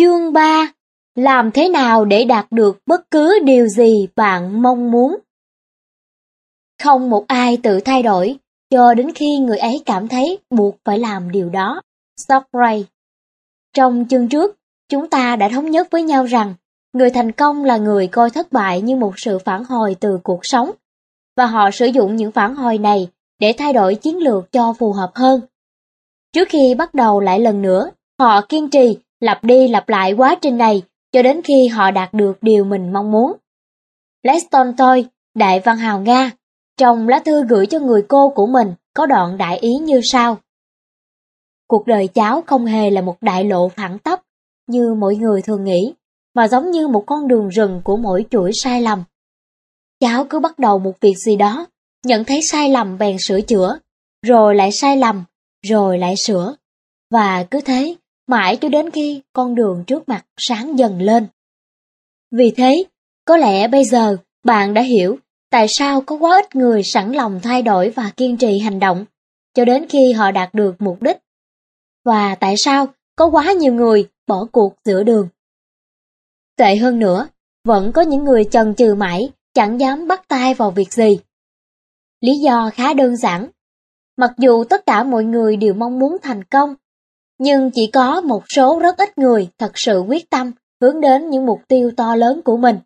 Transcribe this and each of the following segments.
Chương 3 Làm thế nào để đạt được bất cứ điều gì bạn mong muốn? Không một ai tự thay đổi cho đến khi người ấy cảm thấy buộc phải làm điều đó. Socrates Trong chương trước, chúng ta đã thống nhất với nhau rằng người thành công là người coi thất bại như một sự phản hồi từ cuộc sống và họ sử dụng những phản hồi này để thay đổi chiến lược cho phù hợp hơn. Trước khi bắt đầu lại lần nữa, họ kiên trì lặp đi lặp lại quá trình này cho đến khi họ đạt được điều mình mong muốn. Leston Toy, đại văn hào Nga, trong lá thư gửi cho người cô của mình có đoạn đại ý như sau. Cuộc đời cháu không hề là một đại lộ thẳng tắp như mọi người thường nghĩ, mà giống như một con đường rừng của mỗi chuỗi sai lầm. Cháu cứ bắt đầu một việc gì đó, nhận thấy sai lầm bèn sửa chữa, rồi lại sai lầm, rồi lại sửa. Và cứ thế, mãi cho đến khi con đường trước mặt sáng dần lên. Vì thế, có lẽ bây giờ bạn đã hiểu tại sao có quá ít người sẵn lòng thay đổi và kiên trì hành động, cho đến khi họ đạt được mục đích. Và tại sao có quá nhiều người bỏ cuộc giữa đường. Tệ hơn nữa, vẫn có những người chần chừ mãi, chẳng dám bắt tay vào việc gì. Lý do khá đơn giản. Mặc dù tất cả mọi người đều mong muốn thành công, nhưng chỉ có một số rất ít người thật sự quyết tâm hướng đến những mục tiêu to lớn của mình.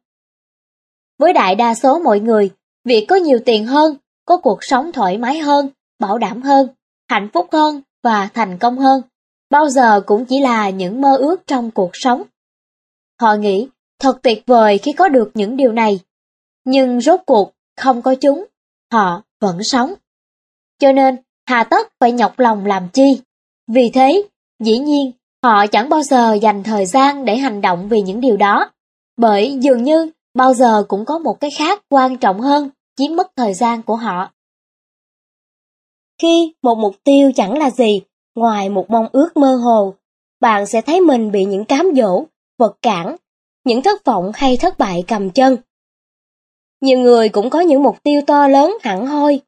Với đại đa số mọi người, việc có nhiều tiền hơn, có cuộc sống thoải mái hơn, bảo đảm hơn, hạnh phúc hơn và thành công hơn, bao giờ cũng chỉ là những mơ ước trong cuộc sống. Họ nghĩ thật tuyệt vời khi có được những điều này, nhưng rốt cuộc không có chúng, họ vẫn sống. Cho nên, hà tất phải nhọc lòng làm chi. Vì thế, dĩ nhiên, họ chẳng bao giờ dành thời gian để hành động vì những điều đó, bởi dường như bao giờ cũng có một cái khác quan trọng hơn chiếm mất thời gian của họ. Khi một mục tiêu chẳng là gì ngoài một mong ước mơ hồ, bạn sẽ thấy mình bị những cám dỗ, vật cản, những thất vọng hay thất bại cầm chân. Nhiều người cũng có những mục tiêu to lớn hẳn hoi,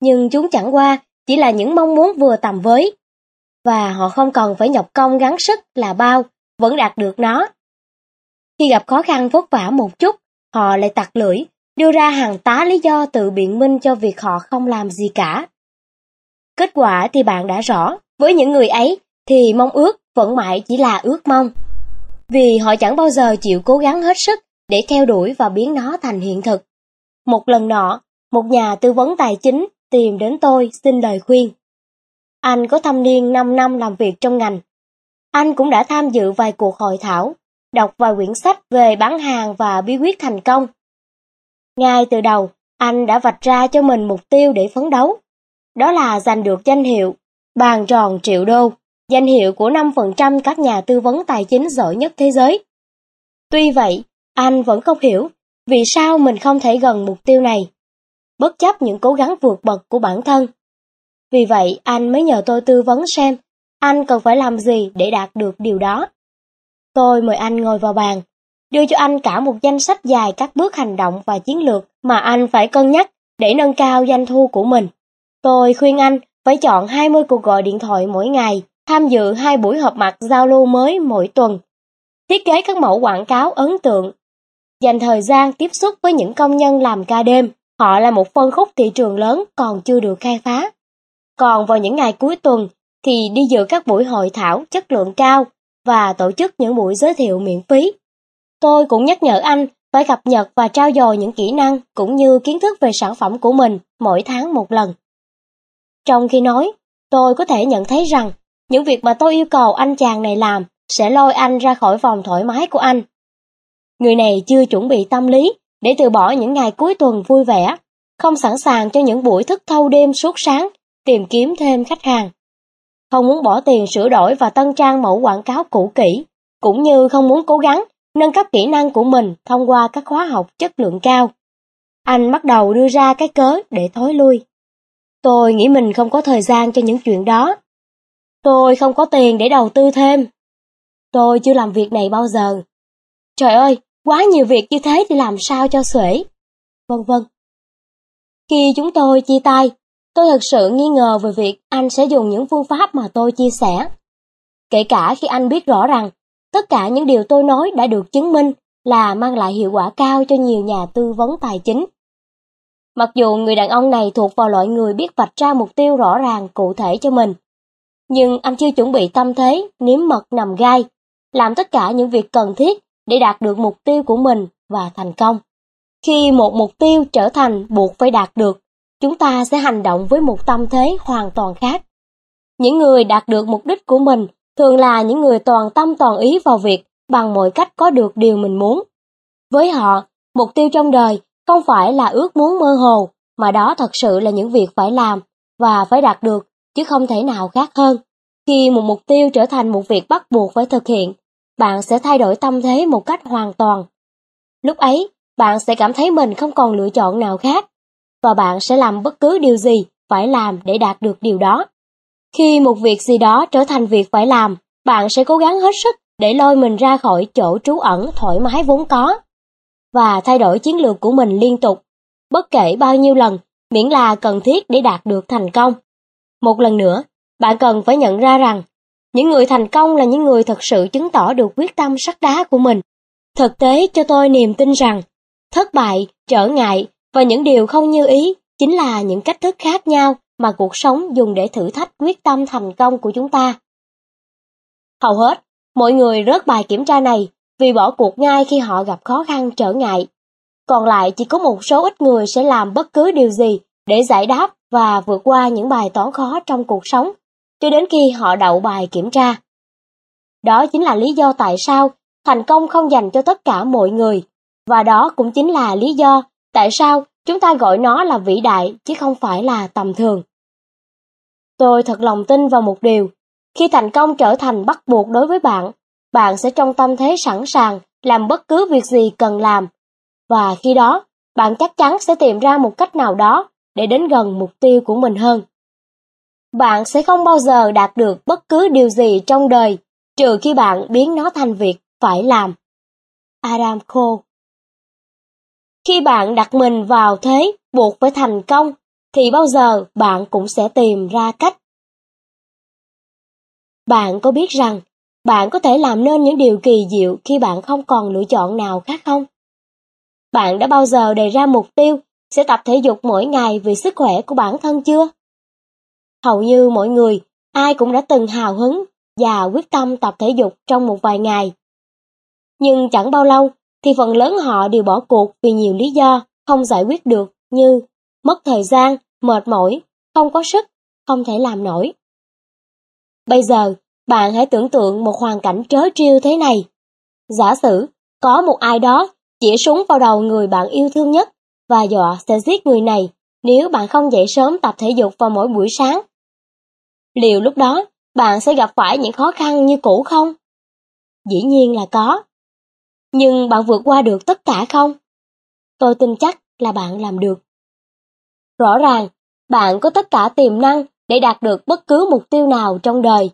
nhưng chúng chẳng qua chỉ là những mong muốn vừa tầm với. Và họ không cần phải nhọc công gắng sức là bao, vẫn đạt được nó. Khi gặp khó khăn vất vả một chút, họ lại tặc lưỡi, đưa ra hàng tá lý do tự biện minh cho việc họ không làm gì cả. Kết quả thì bạn đã rõ, với những người ấy thì mong ước vẫn mãi chỉ là ước mong. Vì họ chẳng bao giờ chịu cố gắng hết sức để theo đuổi và biến nó thành hiện thực. Một lần nọ, một nhà tư vấn tài chính tìm đến tôi xin lời khuyên. Anh có thâm niên 5 năm làm việc trong ngành. Anh cũng đã tham dự vài cuộc hội thảo, đọc vài quyển sách về bán hàng và bí quyết thành công. Ngay từ đầu, anh đã vạch ra cho mình mục tiêu để phấn đấu. Đó là giành được danh hiệu bàn tròn triệu đô, danh hiệu của 5% các nhà tư vấn tài chính giỏi nhất thế giới. Tuy vậy, anh vẫn không hiểu vì sao mình không thể gần mục tiêu này, bất chấp những cố gắng vượt bậc của bản thân. Vì vậy, anh mới nhờ tôi tư vấn xem anh cần phải làm gì để đạt được điều đó. Tôi mời anh ngồi vào bàn, đưa cho anh cả một danh sách dài các bước hành động và chiến lược mà anh phải cân nhắc để nâng cao doanh thu của mình. Tôi khuyên anh phải chọn 20 cuộc gọi điện thoại mỗi ngày, tham dự hai buổi họp mặt giao lưu mới mỗi tuần, thiết kế các mẫu quảng cáo ấn tượng, dành thời gian tiếp xúc với những công nhân làm ca đêm. Họ là một phân khúc thị trường lớn còn chưa được khai phá. Còn vào những ngày cuối tuần thì đi dự các buổi hội thảo chất lượng cao và tổ chức những buổi giới thiệu miễn phí. Tôi cũng nhắc nhở anh phải cập nhật và trao dồi những kỹ năng cũng như kiến thức về sản phẩm của mình mỗi tháng một lần. Trong khi nói, tôi có thể nhận thấy rằng những việc mà tôi yêu cầu anh chàng này làm sẽ lôi anh ra khỏi vòng thoải mái của anh. Người này chưa chuẩn bị tâm lý để từ bỏ những ngày cuối tuần vui vẻ, không sẵn sàng cho những buổi thức thâu đêm suốt sáng, tìm kiếm thêm khách hàng. Không muốn bỏ tiền sửa đổi và tân trang mẫu quảng cáo cũ kỹ, cũng như không muốn cố gắng nâng cấp kỹ năng của mình thông qua các khóa học chất lượng cao. Anh bắt đầu đưa ra cái cớ để thối lui. Tôi nghĩ mình không có thời gian cho những chuyện đó. Tôi không có tiền để đầu tư thêm. Tôi chưa làm việc này bao giờ. Trời ơi, quá nhiều việc như thế thì làm sao cho xuể. Vân vân. Khi chúng tôi chia tay, tôi thật sự nghi ngờ về việc anh sẽ dùng những phương pháp mà tôi chia sẻ. Kể cả khi anh biết rõ rằng tất cả những điều tôi nói đã được chứng minh là mang lại hiệu quả cao cho nhiều nhà tư vấn tài chính. Mặc dù người đàn ông này thuộc vào loại người biết vạch ra mục tiêu rõ ràng cụ thể cho mình, nhưng anh chưa chuẩn bị tâm thế nếm mật nằm gai, làm tất cả những việc cần thiết để đạt được mục tiêu của mình và thành công. Khi một mục tiêu trở thành buộc phải đạt được, chúng ta sẽ hành động với một tâm thế hoàn toàn khác. Những người đạt được mục đích của mình thường là những người toàn tâm toàn ý vào việc bằng mọi cách có được điều mình muốn. Với họ, mục tiêu trong đời không phải là ước muốn mơ hồ, mà đó thật sự là những việc phải làm và phải đạt được, chứ không thể nào khác hơn. Khi một mục tiêu trở thành một việc bắt buộc phải thực hiện, bạn sẽ thay đổi tâm thế một cách hoàn toàn. Lúc ấy, bạn sẽ cảm thấy mình không còn lựa chọn nào khác, và bạn sẽ làm bất cứ điều gì phải làm để đạt được điều đó. Khi một việc gì đó trở thành việc phải làm, bạn sẽ cố gắng hết sức để lôi mình ra khỏi chỗ trú ẩn thoải mái vốn có và thay đổi chiến lược của mình liên tục, bất kể bao nhiêu lần, miễn là cần thiết để đạt được thành công. Một lần nữa, bạn cần phải nhận ra rằng, những người thành công là những người thật sự chứng tỏ được quyết tâm sắt đá của mình. Thực tế cho tôi niềm tin rằng, thất bại, trở ngại và những điều không như ý chính là những cách thức khác nhau mà cuộc sống dùng để thử thách quyết tâm thành công của chúng ta. Hầu hết, mọi người rớt bài kiểm tra này vì bỏ cuộc ngay khi họ gặp khó khăn trở ngại. Còn lại chỉ có một số ít người sẽ làm bất cứ điều gì để giải đáp và vượt qua những bài toán khó trong cuộc sống, cho đến khi họ đậu bài kiểm tra. Đó chính là lý do tại sao thành công không dành cho tất cả mọi người, và đó cũng chính là lý do tại sao chúng ta gọi nó là vĩ đại chứ không phải là tầm thường. Tôi thật lòng tin vào một điều, khi thành công trở thành bắt buộc đối với bạn, bạn sẽ trong tâm thế sẵn sàng làm bất cứ việc gì cần làm. Và khi đó, bạn chắc chắn sẽ tìm ra một cách nào đó để đến gần mục tiêu của mình hơn. Bạn sẽ không bao giờ đạt được bất cứ điều gì trong đời trừ khi bạn biến nó thành việc phải làm. Adam Cole khi bạn đặt mình vào thế buộc phải thành công, thì bao giờ bạn cũng sẽ tìm ra cách. Bạn có biết rằng bạn có thể làm nên những điều kỳ diệu khi bạn không còn lựa chọn nào khác không? Bạn đã bao giờ đề ra mục tiêu sẽ tập thể dục mỗi ngày vì sức khỏe của bản thân chưa? Hầu như mọi người, ai cũng đã từng hào hứng và quyết tâm tập thể dục trong một vài ngày. Nhưng chẳng bao lâu thì phần lớn họ đều bỏ cuộc vì nhiều lý do không giải quyết được như mất thời gian, mệt mỏi, không có sức, không thể làm nổi. Bây giờ, bạn hãy tưởng tượng một hoàn cảnh trớ trêu thế này. Giả sử, có một ai đó chỉ súng vào đầu người bạn yêu thương nhất và dọa sẽ giết người này nếu bạn không dậy sớm tập thể dục vào mỗi buổi sáng. Liệu lúc đó bạn sẽ gặp phải những khó khăn như cũ không? Dĩ nhiên là có. Nhưng bạn vượt qua được tất cả không? Tôi tin chắc là bạn làm được. Rõ ràng, bạn có tất cả tiềm năng để đạt được bất cứ mục tiêu nào trong đời.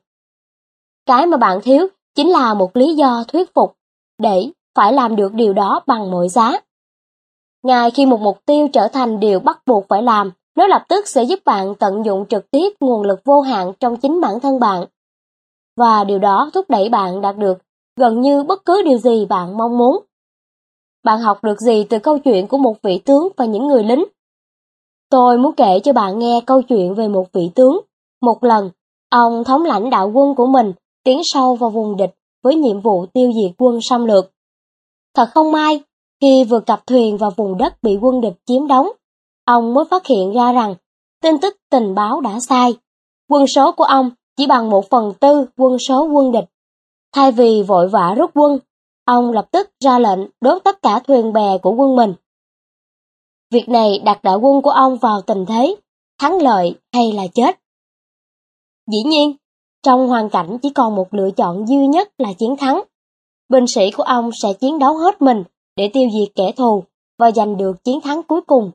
Cái mà bạn thiếu chính là một lý do thuyết phục để phải làm được điều đó bằng mọi giá. Ngay khi một mục tiêu trở thành điều bắt buộc phải làm, nó lập tức sẽ giúp bạn tận dụng trực tiếp nguồn lực vô hạn trong chính bản thân bạn. Và điều đó thúc đẩy bạn đạt được gần như bất cứ điều gì bạn mong muốn. Bạn học được gì từ câu chuyện của một vị tướng và những người lính? Tôi muốn kể cho bạn nghe câu chuyện về một vị tướng. Một lần, ông thống lãnh đạo quân của mình tiến sâu vào vùng địch với nhiệm vụ tiêu diệt quân xâm lược. Thật không may, khi vừa cập thuyền vào vùng đất bị quân địch chiếm đóng, ông mới phát hiện ra rằng tin tức tình báo đã sai. Quân số của ông chỉ bằng một phần tư quân số quân địch. Thay vì vội vã rút quân, ông lập tức ra lệnh đốt tất cả thuyền bè của quân mình. Việc này đặt đại quân của ông vào tình thế thắng lợi hay là chết. Dĩ nhiên, trong hoàn cảnh chỉ còn một lựa chọn duy nhất là chiến thắng. Binh sĩ của ông sẽ chiến đấu hết mình để tiêu diệt kẻ thù và giành được chiến thắng cuối cùng,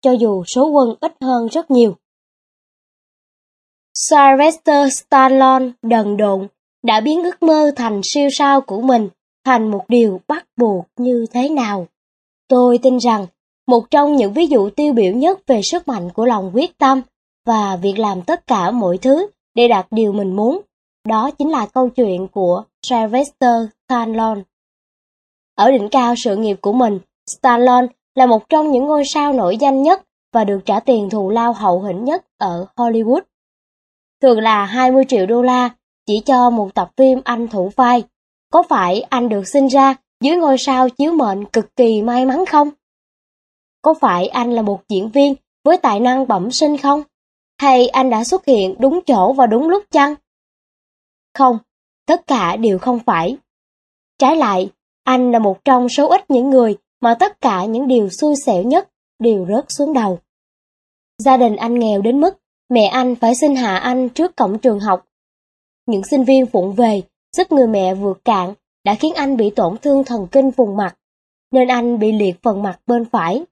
cho dù số quân ít hơn rất nhiều. Sylvester Stallone đần độn đã biến ước mơ thành siêu sao của mình thành một điều bắt buộc như thế nào. Tôi tin rằng một trong những ví dụ tiêu biểu nhất về sức mạnh của lòng quyết tâm và việc làm tất cả mọi thứ để đạt điều mình muốn đó chính là câu chuyện của Sylvester Stallone. Ở đỉnh cao sự nghiệp của mình, Stallone là một trong những ngôi sao nổi danh nhất và được trả tiền thù lao hậu hĩnh nhất ở Hollywood. Thường là 20 triệu đô la chỉ cho một tập phim anh thủ vai. Có phải anh được sinh ra dưới ngôi sao chiếu mệnh cực kỳ may mắn không? Có phải anh là một diễn viên với tài năng bẩm sinh không? Hay anh đã xuất hiện đúng chỗ và đúng lúc chăng? Không, tất cả đều không phải. Trái lại, anh là một trong số ít những người mà tất cả những điều xui xẻo nhất đều rớt xuống đầu. Gia đình anh nghèo đến mức mẹ anh phải xin hạ anh trước cổng trường học. Những sinh viên phụng về giúp người mẹ vượt cạn đã khiến anh bị tổn thương thần kinh vùng mặt, nên anh bị liệt phần mặt bên phải.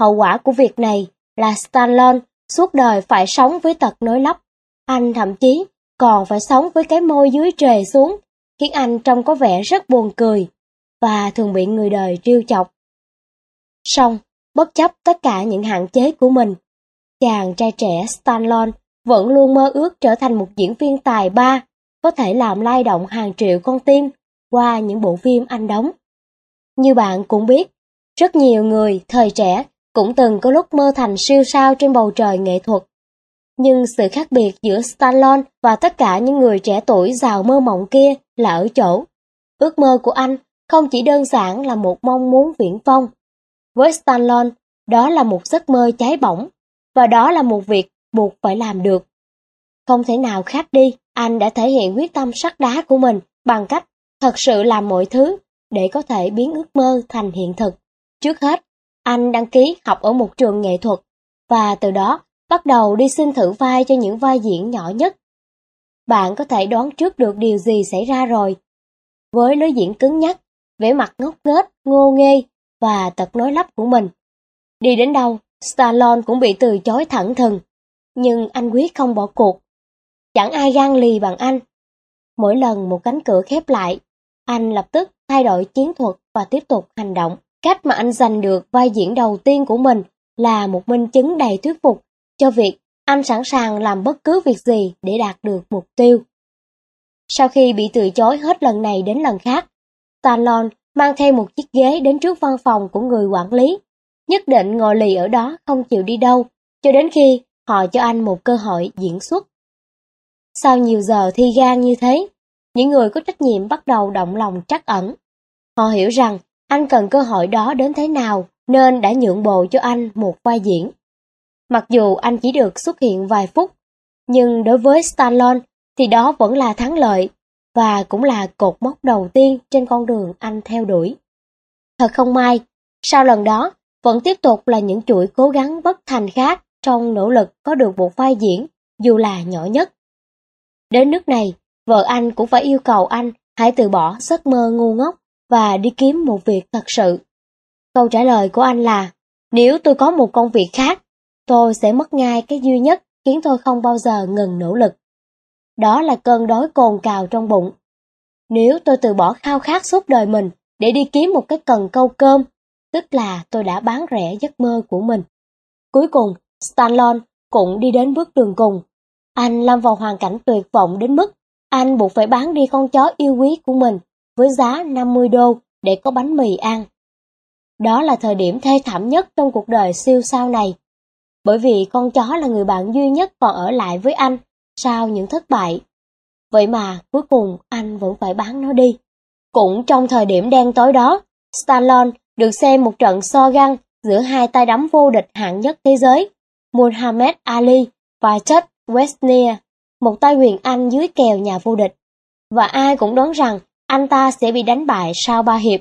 Hậu quả của việc này là Stallone suốt đời phải sống với tật nối lắp. Anh thậm chí còn phải sống với cái môi dưới trề xuống, khiến anh trông có vẻ rất buồn cười và thường bị người đời trêu chọc. Song, bất chấp tất cả những hạn chế của mình, chàng trai trẻ Stallone vẫn luôn mơ ước trở thành một diễn viên tài ba, có thể làm lay động hàng triệu con tim qua những bộ phim anh đóng. Như bạn cũng biết, rất nhiều người thời trẻ cũng từng có lúc mơ thành siêu sao trên bầu trời nghệ thuật. Nhưng sự khác biệt giữa Stallone và tất cả những người trẻ tuổi giàu mơ mộng kia là ở chỗ. Ước mơ của anh không chỉ đơn giản là một mong muốn viễn vông. Với Stallone, đó là một giấc mơ cháy bỏng, và đó là một việc buộc phải làm được. Không thể nào khác đi, anh đã thể hiện quyết tâm sắt đá của mình bằng cách thật sự làm mọi thứ để có thể biến ước mơ thành hiện thực. Trước hết, anh đăng ký học ở một trường nghệ thuật và từ đó bắt đầu đi xin thử vai cho những vai diễn nhỏ nhất. Bạn có thể đoán trước được điều gì xảy ra rồi. Với lối diễn cứng nhắc, vẻ mặt ngốc nghếch, ngô nghê và tật nói lắp của mình. Đi đến đâu, Stallone cũng bị từ chối thẳng thừng, nhưng anh quyết không bỏ cuộc. Chẳng ai gan lì bằng anh. Mỗi lần một cánh cửa khép lại, anh lập tức thay đổi chiến thuật và tiếp tục hành động. Cách mà anh giành được vai diễn đầu tiên của mình là một minh chứng đầy thuyết phục cho việc anh sẵn sàng làm bất cứ việc gì để đạt được mục tiêu. Sau khi bị từ chối hết lần này đến lần khác, Talon mang theo một chiếc ghế đến trước văn phòng của người quản lý. Nhất định ngồi lì ở đó không chịu đi đâu, cho đến khi họ cho anh một cơ hội diễn xuất. Sau nhiều giờ thi gan như thế, những người có trách nhiệm bắt đầu động lòng trắc ẩn. Họ hiểu rằng anh cần cơ hội đó đến thế nào nên đã nhượng bộ cho anh một vai diễn. Mặc dù anh chỉ được xuất hiện vài phút, nhưng đối với Stallone thì đó vẫn là thắng lợi và cũng là cột mốc đầu tiên trên con đường anh theo đuổi. Thật không may, sau lần đó vẫn tiếp tục là những chuỗi cố gắng bất thành khác trong nỗ lực có được một vai diễn dù là nhỏ nhất. Đến nước này, vợ anh cũng phải yêu cầu anh hãy từ bỏ giấc mơ ngu ngốc và đi kiếm một việc thật sự. Câu trả lời của anh là, nếu tôi có một công việc khác, tôi sẽ mất ngay cái duy nhất khiến tôi không bao giờ ngừng nỗ lực. Đó là cơn đói cồn cào trong bụng. Nếu tôi từ bỏ khao khát suốt đời mình để đi kiếm một cái cần câu cơm, tức là tôi đã bán rẻ giấc mơ của mình. Cuối cùng, Stallone cũng đi đến bước đường cùng. Anh lâm vào hoàn cảnh tuyệt vọng đến mức anh buộc phải bán đi con chó yêu quý của mình với giá 50 đô để có bánh mì ăn. Đó là thời điểm thê thảm nhất trong cuộc đời siêu sao này. Bởi vì con chó là người bạn duy nhất còn ở lại với anh sau những thất bại. Vậy mà cuối cùng anh vẫn phải bán nó đi. Cũng trong thời điểm đen tối đó, Stallone được xem một trận so găng giữa hai tay đấm vô địch hạng nhất thế giới, Muhammad Ali và Chuck Wesnier, một tay quyền Anh dưới kèo nhà vô địch. Và ai cũng đoán rằng anh ta sẽ bị đánh bại sau ba hiệp.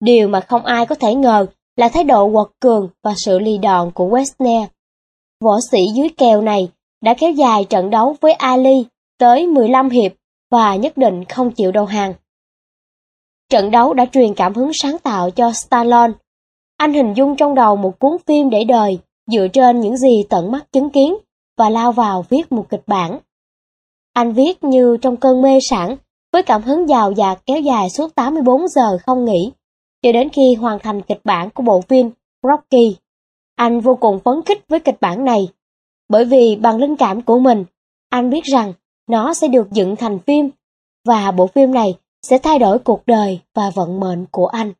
Điều mà không ai có thể ngờ là thái độ quật cường và sự lì đòn của Wesner. Võ sĩ dưới kèo này đã kéo dài trận đấu với Ali tới 15 hiệp và nhất định không chịu đầu hàng. Trận đấu đã truyền cảm hứng sáng tạo cho Stallone. Anh hình dung trong đầu một cuốn phim để đời dựa trên những gì tận mắt chứng kiến và lao vào viết một kịch bản. Anh viết như trong cơn mê sản với cảm hứng giàu dạt kéo dài suốt 84 giờ không nghỉ, cho đến khi hoàn thành kịch bản của bộ phim Rocky. Anh vô cùng phấn khích với kịch bản này, bởi vì bằng linh cảm của mình, anh biết rằng nó sẽ được dựng thành phim, và bộ phim này sẽ thay đổi cuộc đời và vận mệnh của anh.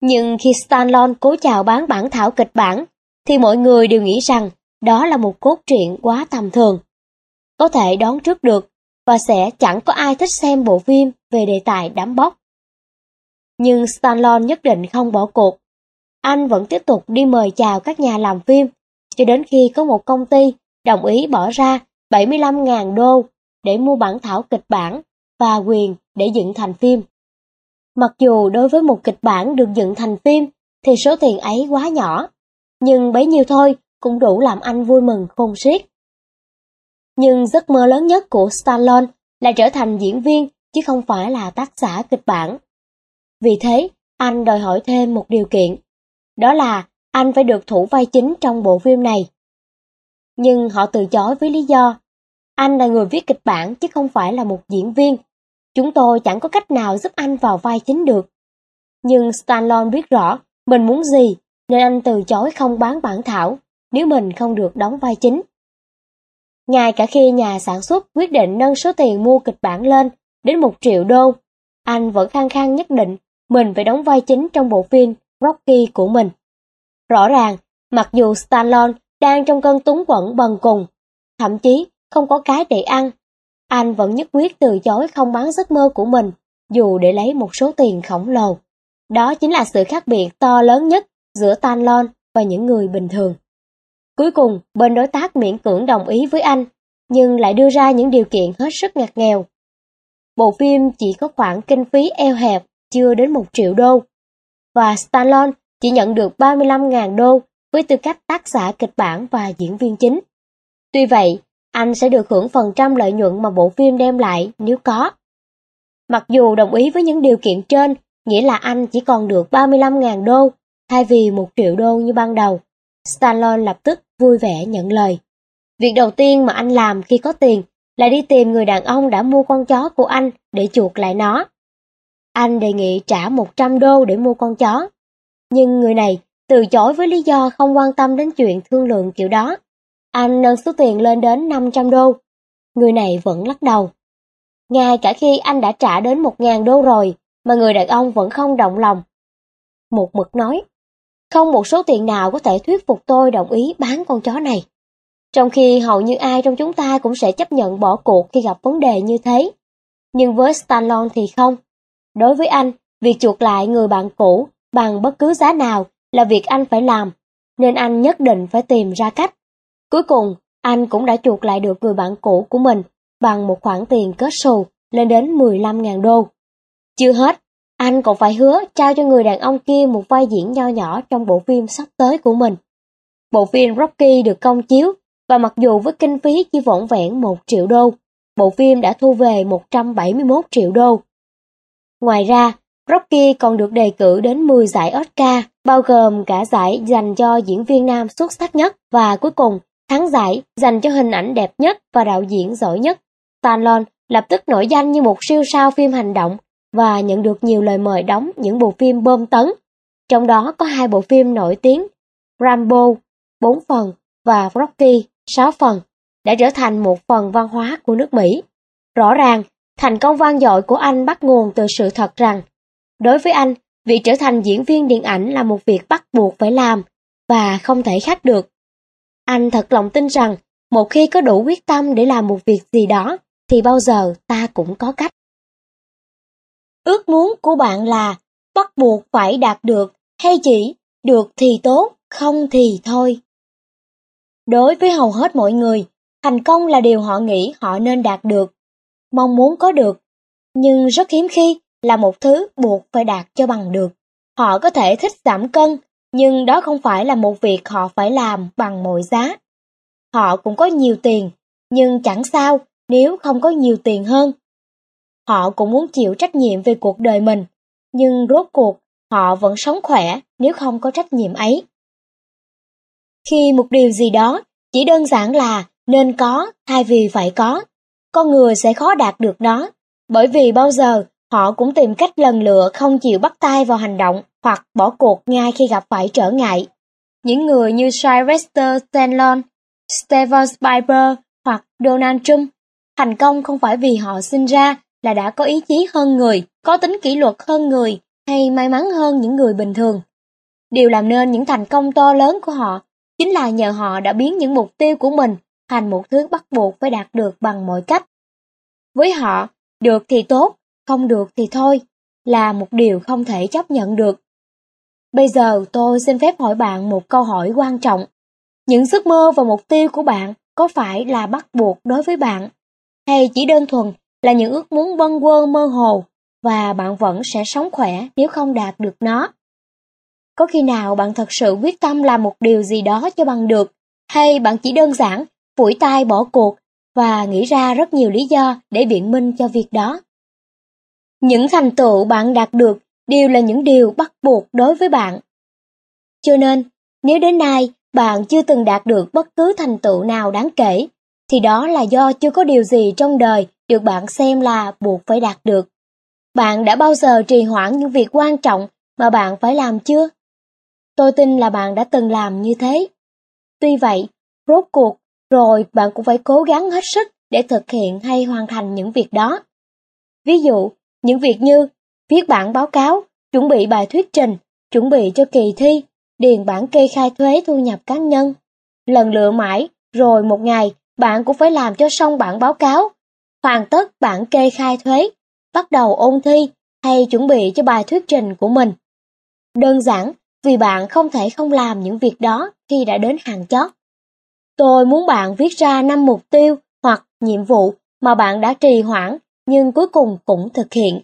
Nhưng khi Stanlon cố chào bán bản thảo kịch bản, thì mọi người đều nghĩ rằng đó là một cốt truyện quá tầm thường. Có thể đoán trước được và sẽ chẳng có ai thích xem bộ phim về đề tài đám bóc. Nhưng Stallone nhất định không bỏ cuộc. Anh vẫn tiếp tục đi mời chào các nhà làm phim, cho đến khi có một công ty đồng ý bỏ ra 75.000 đô để mua bản thảo kịch bản và quyền để dựng thành phim. Mặc dù đối với một kịch bản được dựng thành phim thì số tiền ấy quá nhỏ, nhưng bấy nhiêu thôi cũng đủ làm anh vui mừng khôn xiết. Nhưng giấc mơ lớn nhất của Stallone là trở thành diễn viên chứ không phải là tác giả kịch bản. Vì thế, anh đòi hỏi thêm một điều kiện. Đó là anh phải được thủ vai chính trong bộ phim này. Nhưng họ từ chối với lý do anh là người viết kịch bản chứ không phải là một diễn viên. Chúng tôi chẳng có cách nào giúp anh vào vai chính được. Nhưng Stallone biết rõ mình muốn gì nên anh từ chối không bán bản thảo nếu mình không được đóng vai chính. Ngay cả khi nhà sản xuất quyết định nâng số tiền mua kịch bản lên đến một triệu đô, anh vẫn khăng khăng nhất định mình phải đóng vai chính trong bộ phim Rocky của mình. Rõ ràng, mặc dù Stallone đang trong cơn túng quẫn bần cùng, thậm chí không có cái để ăn, anh vẫn nhất quyết từ chối không bán giấc mơ của mình, dù để lấy một số tiền khổng lồ. Đó chính là sự khác biệt to lớn nhất giữa Tanlon và những người bình thường. Cuối cùng, bên đối tác miễn cưỡng đồng ý với anh, nhưng lại đưa ra những điều kiện hết sức ngặt nghèo. Bộ phim chỉ có khoảng kinh phí eo hẹp, chưa đến một triệu đô, và Stallone chỉ nhận được 35.000 đô với tư cách tác giả kịch bản và diễn viên chính. Tuy vậy, anh sẽ được hưởng phần trăm lợi nhuận mà bộ phim đem lại nếu có. Mặc dù đồng ý với những điều kiện trên, nghĩa là anh chỉ còn được 35.000 đô thay vì một triệu đô như ban đầu. Stallone lập tức vui vẻ nhận lời. Việc đầu tiên mà anh làm khi có tiền là đi tìm người đàn ông đã mua con chó của anh để chuộc lại nó. Anh đề nghị trả 100 đô để mua con chó. Nhưng người này từ chối với lý do không quan tâm đến chuyện thương lượng kiểu đó. Anh nâng số tiền lên đến 500 đô. Người này vẫn lắc đầu. Ngay cả khi anh đã trả đến 1.000 đô rồi, mà người đàn ông vẫn không động lòng. Một mực nói, không một số tiền nào có thể thuyết phục tôi đồng ý bán con chó này. Trong khi hầu như ai trong chúng ta cũng sẽ chấp nhận bỏ cuộc khi gặp vấn đề như thế. Nhưng với Stallone thì không. Đối với anh, việc chuộc lại người bạn cũ bằng bất cứ giá nào là việc anh phải làm, nên anh nhất định phải tìm ra cách. Cuối cùng, anh cũng đã chuộc lại được người bạn cũ của mình bằng một khoản tiền kết xù lên đến 15.000 đô. Chưa hết, anh còn phải hứa trao cho người đàn ông kia một vai diễn nho nhỏ trong bộ phim sắp tới của mình. Bộ phim Rocky được công chiếu và mặc dù với kinh phí chỉ vỏn vẹn 1 triệu đô, bộ phim đã thu về 171 triệu đô. Ngoài ra, Rocky còn được đề cử đến 10 giải Oscar, bao gồm cả giải dành cho diễn viên nam xuất sắc nhất và cuối cùng thắng giải dành cho hình ảnh đẹp nhất và đạo diễn giỏi nhất. Stallone lập tức nổi danh như một siêu sao phim hành động và nhận được nhiều lời mời đóng những bộ phim bom tấn. Trong đó có hai bộ phim nổi tiếng, Rambo 4 phần và Rocky 6 phần, đã trở thành một phần văn hóa của nước Mỹ. Rõ ràng, thành công vang dội của anh bắt nguồn từ sự thật rằng, đối với anh, việc trở thành diễn viên điện ảnh là một việc bắt buộc phải làm và không thể khác được. Anh thật lòng tin rằng, một khi có đủ quyết tâm để làm một việc gì đó, thì bao giờ ta cũng có cách. Ước muốn của bạn là bắt buộc phải đạt được hay chỉ được thì tốt, không thì thôi. Đối với hầu hết mọi người, thành công là điều họ nghĩ họ nên đạt được, mong muốn có được, nhưng rất hiếm khi là một thứ buộc phải đạt cho bằng được. Họ có thể thích giảm cân, nhưng đó không phải là một việc họ phải làm bằng mọi giá. Họ cũng có nhiều tiền, nhưng chẳng sao nếu không có nhiều tiền hơn. Họ cũng muốn chịu trách nhiệm về cuộc đời mình, nhưng rốt cuộc họ vẫn sống khỏe nếu không có trách nhiệm ấy. Khi một điều gì đó chỉ đơn giản là nên có thay vì phải có, con người sẽ khó đạt được nó, bởi vì bao giờ họ cũng tìm cách lần lựa không chịu bắt tay vào hành động hoặc bỏ cuộc ngay khi gặp phải trở ngại. Những người như Sylvester Stallone, Steven Spielberg hoặc Donald Trump Thành công không phải vì họ sinh ra là đã có ý chí hơn người, có tính kỷ luật hơn người hay may mắn hơn những người bình thường. Điều làm nên những thành công to lớn của họ chính là nhờ họ đã biến những mục tiêu của mình thành một thứ bắt buộc phải đạt được bằng mọi cách. Với họ, được thì tốt, không được thì thôi, là một điều không thể chấp nhận được. Bây giờ tôi xin phép hỏi bạn một câu hỏi quan trọng. Những giấc mơ và mục tiêu của bạn có phải là bắt buộc đối với bạn? Hay chỉ đơn thuần là những ước muốn bâng quơ mơ hồ và bạn vẫn sẽ sống khỏe nếu không đạt được nó? Có khi nào bạn thật sự quyết tâm làm một điều gì đó cho bằng được, hay bạn chỉ đơn giản phủi tay bỏ cuộc và nghĩ ra rất nhiều lý do để biện minh cho việc đó? Những thành tựu bạn đạt được đều là những điều bắt buộc đối với bạn. Cho nên, nếu đến nay bạn chưa từng đạt được bất cứ thành tựu nào đáng kể, thì đó là do chưa có điều gì trong đời được bạn xem là buộc phải đạt được. Bạn đã bao giờ trì hoãn những việc quan trọng mà bạn phải làm chưa? Tôi tin là bạn đã từng làm như thế. Tuy vậy, rốt cuộc, rồi bạn cũng phải cố gắng hết sức để thực hiện hay hoàn thành những việc đó. Ví dụ, những việc như viết bản báo cáo, chuẩn bị bài thuyết trình, chuẩn bị cho kỳ thi, điền bản kê khai thuế thu nhập cá nhân. Lần lựa mãi, rồi một ngày bạn cũng phải làm cho xong bản báo cáo, hoàn tất bản kê khai thuế, bắt đầu ôn thi hay chuẩn bị cho bài thuyết trình của mình. Đơn giản vì bạn không thể không làm những việc đó khi đã đến hàng chót. Tôi muốn bạn viết ra năm mục tiêu hoặc nhiệm vụ mà bạn đã trì hoãn nhưng cuối cùng cũng thực hiện.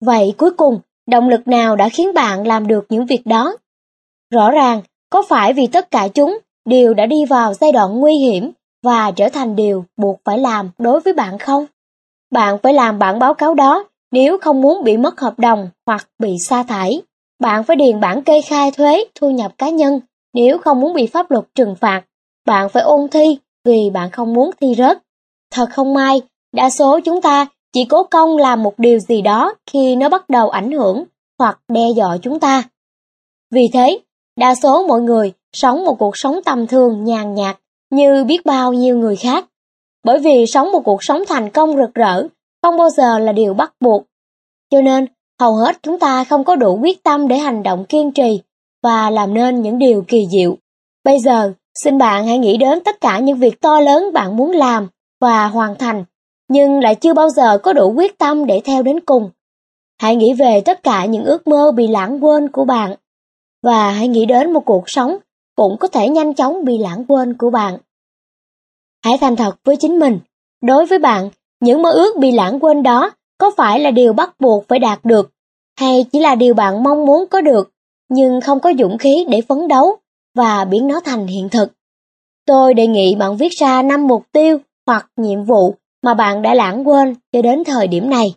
Vậy cuối cùng, động lực nào đã khiến bạn làm được những việc đó? Rõ ràng, có phải vì tất cả chúng đều đã đi vào giai đoạn nguy hiểm và trở thành điều buộc phải làm đối với bạn không? Bạn phải làm bản báo cáo đó nếu không muốn bị mất hợp đồng hoặc bị sa thải. Bạn phải điền bản kê khai thuế thu nhập cá nhân nếu không muốn bị pháp luật trừng phạt. Bạn phải ôn thi vì bạn không muốn thi rớt. Thật không may, đa số chúng ta chỉ cố công làm một điều gì đó khi nó bắt đầu ảnh hưởng hoặc đe dọa chúng ta. Vì thế, đa số mọi người sống một cuộc sống tầm thường nhàn nhạt như biết bao nhiêu người khác. Bởi vì sống một cuộc sống thành công rực rỡ không bao giờ là điều bắt buộc. Cho nên, hầu hết chúng ta không có đủ quyết tâm để hành động kiên trì và làm nên những điều kỳ diệu. Bây giờ, xin bạn hãy nghĩ đến tất cả những việc to lớn bạn muốn làm và hoàn thành nhưng lại chưa bao giờ có đủ quyết tâm để theo đến cùng. Hãy nghĩ về tất cả những ước mơ bị lãng quên của bạn, và hãy nghĩ đến một cuộc sống cũng có thể nhanh chóng bị lãng quên của bạn. Hãy thành thật với chính mình. Đối với bạn, những mơ ước bị lãng quên đó có phải là điều bắt buộc phải đạt được, hay chỉ là điều bạn mong muốn có được, nhưng không có dũng khí để phấn đấu và biến nó thành hiện thực. Tôi đề nghị bạn viết ra năm mục tiêu hoặc nhiệm vụ mà bạn đã lãng quên cho đến thời điểm này.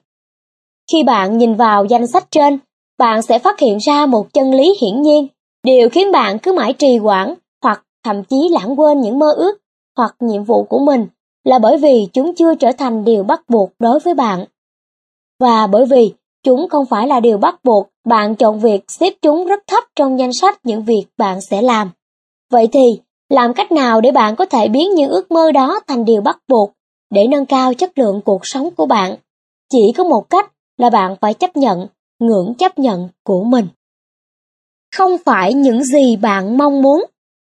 Khi bạn nhìn vào danh sách trên, bạn sẽ phát hiện ra một chân lý hiển nhiên, điều khiến bạn cứ mãi trì hoãn hoặc thậm chí lãng quên những mơ ước hoặc nhiệm vụ của mình là bởi vì chúng chưa trở thành điều bắt buộc đối với bạn. Và bởi vì chúng không phải là điều bắt buộc, bạn chọn việc xếp chúng rất thấp trong danh sách những việc bạn sẽ làm. Vậy thì, làm cách nào để bạn có thể biến những ước mơ đó thành điều bắt buộc để nâng cao chất lượng cuộc sống của bạn, chỉ có một cách là bạn phải chấp nhận ngưỡng chấp nhận của mình. Không phải những gì bạn mong muốn,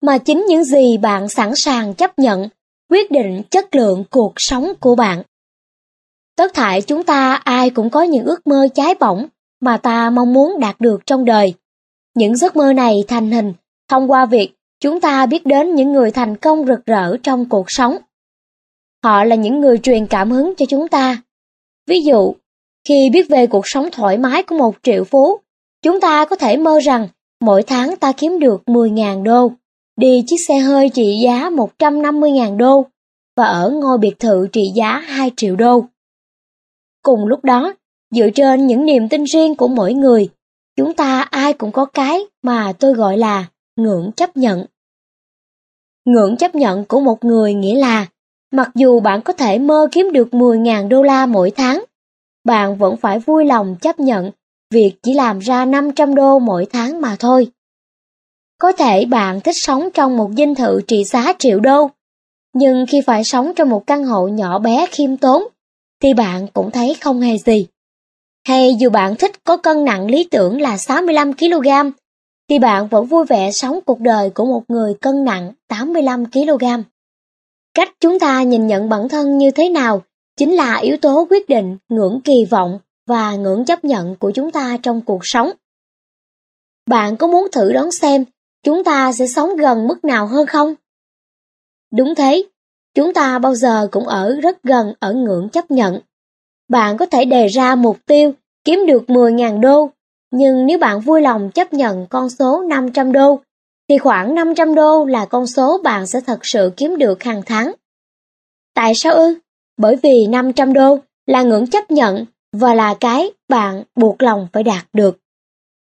mà chính những gì bạn sẵn sàng chấp nhận quyết định chất lượng cuộc sống của bạn. Tất thải chúng ta ai cũng có những ước mơ cháy bỏng mà ta mong muốn đạt được trong đời. Những giấc mơ này thành hình thông qua việc chúng ta biết đến những người thành công rực rỡ trong cuộc sống. Họ là những người truyền cảm hứng cho chúng ta. Ví dụ, khi biết về cuộc sống thoải mái của một triệu phú, chúng ta có thể mơ rằng mỗi tháng ta kiếm được 10.000 đô, đi chiếc xe hơi trị giá 150.000 đô và ở ngôi biệt thự trị giá 2 triệu đô. Cùng lúc đó, dựa trên những niềm tin riêng của mỗi người, chúng ta ai cũng có cái mà tôi gọi là ngưỡng chấp nhận. Ngưỡng chấp nhận của một người nghĩa là Mặc dù bạn có thể mơ kiếm được 10.000 đô la mỗi tháng, bạn vẫn phải vui lòng chấp nhận việc chỉ làm ra 500 đô mỗi tháng mà thôi. Có thể bạn thích sống trong một dinh thự trị giá triệu đô, Nhưng khi phải sống trong một căn hộ nhỏ bé khiêm tốn, thì bạn cũng thấy không hề gì. Hay dù bạn thích có cân nặng lý tưởng là 65kg, thì bạn vẫn vui vẻ sống cuộc đời của một người cân nặng 85kg. Cách chúng ta nhìn nhận bản thân như thế nào chính là yếu tố quyết định ngưỡng kỳ vọng và ngưỡng chấp nhận của chúng ta trong cuộc sống. Bạn có muốn thử đoán xem chúng ta sẽ sống gần mức nào hơn không? Đúng thế, chúng ta bao giờ cũng ở rất gần ở ngưỡng chấp nhận. Bạn có thể đề ra mục tiêu kiếm được 10.000 đô, nhưng nếu bạn vui lòng chấp nhận con số 500 đô, thì khoảng 500 đô là con số bạn sẽ thật sự kiếm được hàng tháng. Tại sao ư? Bởi vì 500 đô là ngưỡng chấp nhận và là cái bạn buộc lòng phải đạt được.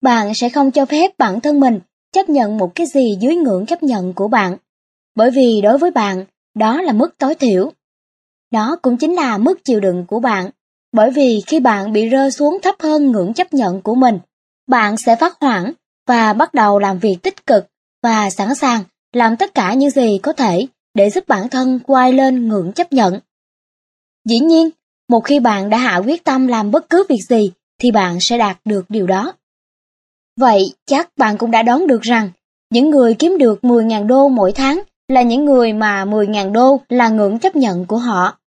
Bạn sẽ không cho phép bản thân mình chấp nhận một cái gì dưới ngưỡng chấp nhận của bạn. Bởi vì đối với bạn, đó là mức tối thiểu. Đó cũng chính là mức chịu đựng của bạn. Bởi vì khi bạn bị rơi xuống thấp hơn ngưỡng chấp nhận của mình, bạn sẽ phát hoảng và bắt đầu làm việc tích cực và sẵn sàng làm tất cả những gì có thể để giúp bản thân quay lên ngưỡng chấp nhận. Dĩ nhiên, một khi bạn đã hạ quyết tâm làm bất cứ việc gì, thì bạn sẽ đạt được điều đó. Vậy, chắc bạn cũng đã đoán được rằng, những người kiếm được 10.000 đô mỗi tháng là những người mà 10.000 đô là ngưỡng chấp nhận của họ.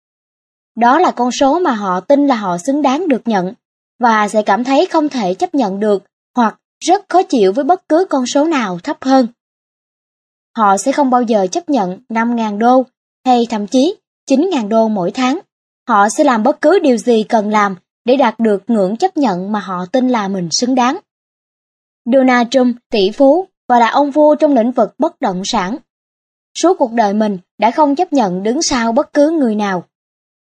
Đó là con số mà họ tin là họ xứng đáng được nhận, và sẽ cảm thấy không thể chấp nhận được hoặc rất khó chịu với bất cứ con số nào thấp hơn. Họ sẽ không bao giờ chấp nhận 5.000 đô hay thậm chí 9.000 đô mỗi tháng. Họ sẽ làm bất cứ điều gì cần làm để đạt được ngưỡng chấp nhận mà họ tin là mình xứng đáng. Donald Trump, tỷ phú và là ông vua trong lĩnh vực bất động sản. Suốt cuộc đời mình đã không chấp nhận đứng sau bất cứ người nào.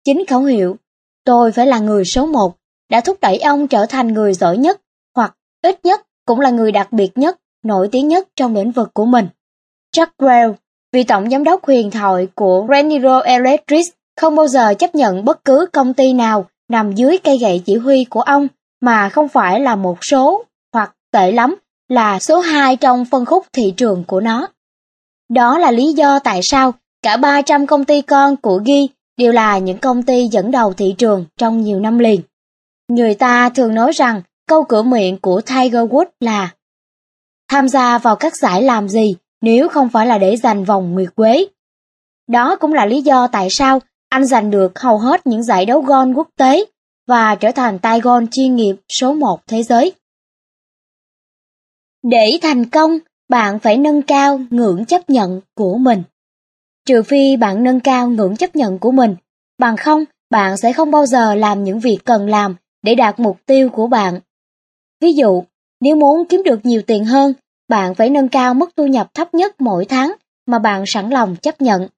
Chính khẩu hiệu, tôi phải là người số một, đã thúc đẩy ông trở thành người giỏi nhất, hoặc ít nhất cũng là người đặc biệt nhất, nổi tiếng nhất trong lĩnh vực của mình. Chuck Weld, vị tổng giám đốc huyền thoại của General Electric, không bao giờ chấp nhận bất cứ công ty nào nằm dưới cây gậy chỉ huy của ông, mà không phải là một số hoặc tệ lắm, là số 2 trong phân khúc thị trường của nó. Đó là lý do tại sao cả 300 công ty con của Ghi đều là những công ty dẫn đầu thị trường trong nhiều năm liền. Người ta thường nói rằng câu cửa miệng của Tiger Woods là Tham gia vào các giải làm gì nếu không phải là để giành vòng nguyệt quế. Đó cũng là lý do tại sao anh giành được hầu hết những giải đấu gôn quốc tế và trở thành tay gôn chuyên nghiệp số 1 thế giới. Để thành công, bạn phải nâng cao ngưỡng chấp nhận của mình. Trừ phi bạn nâng cao ngưỡng chấp nhận của mình, bằng không bạn sẽ không bao giờ làm những việc cần làm để đạt mục tiêu của bạn. Ví dụ, nếu muốn kiếm được nhiều tiền hơn, bạn phải nâng cao mức thu nhập thấp nhất mỗi tháng mà bạn sẵn lòng chấp nhận.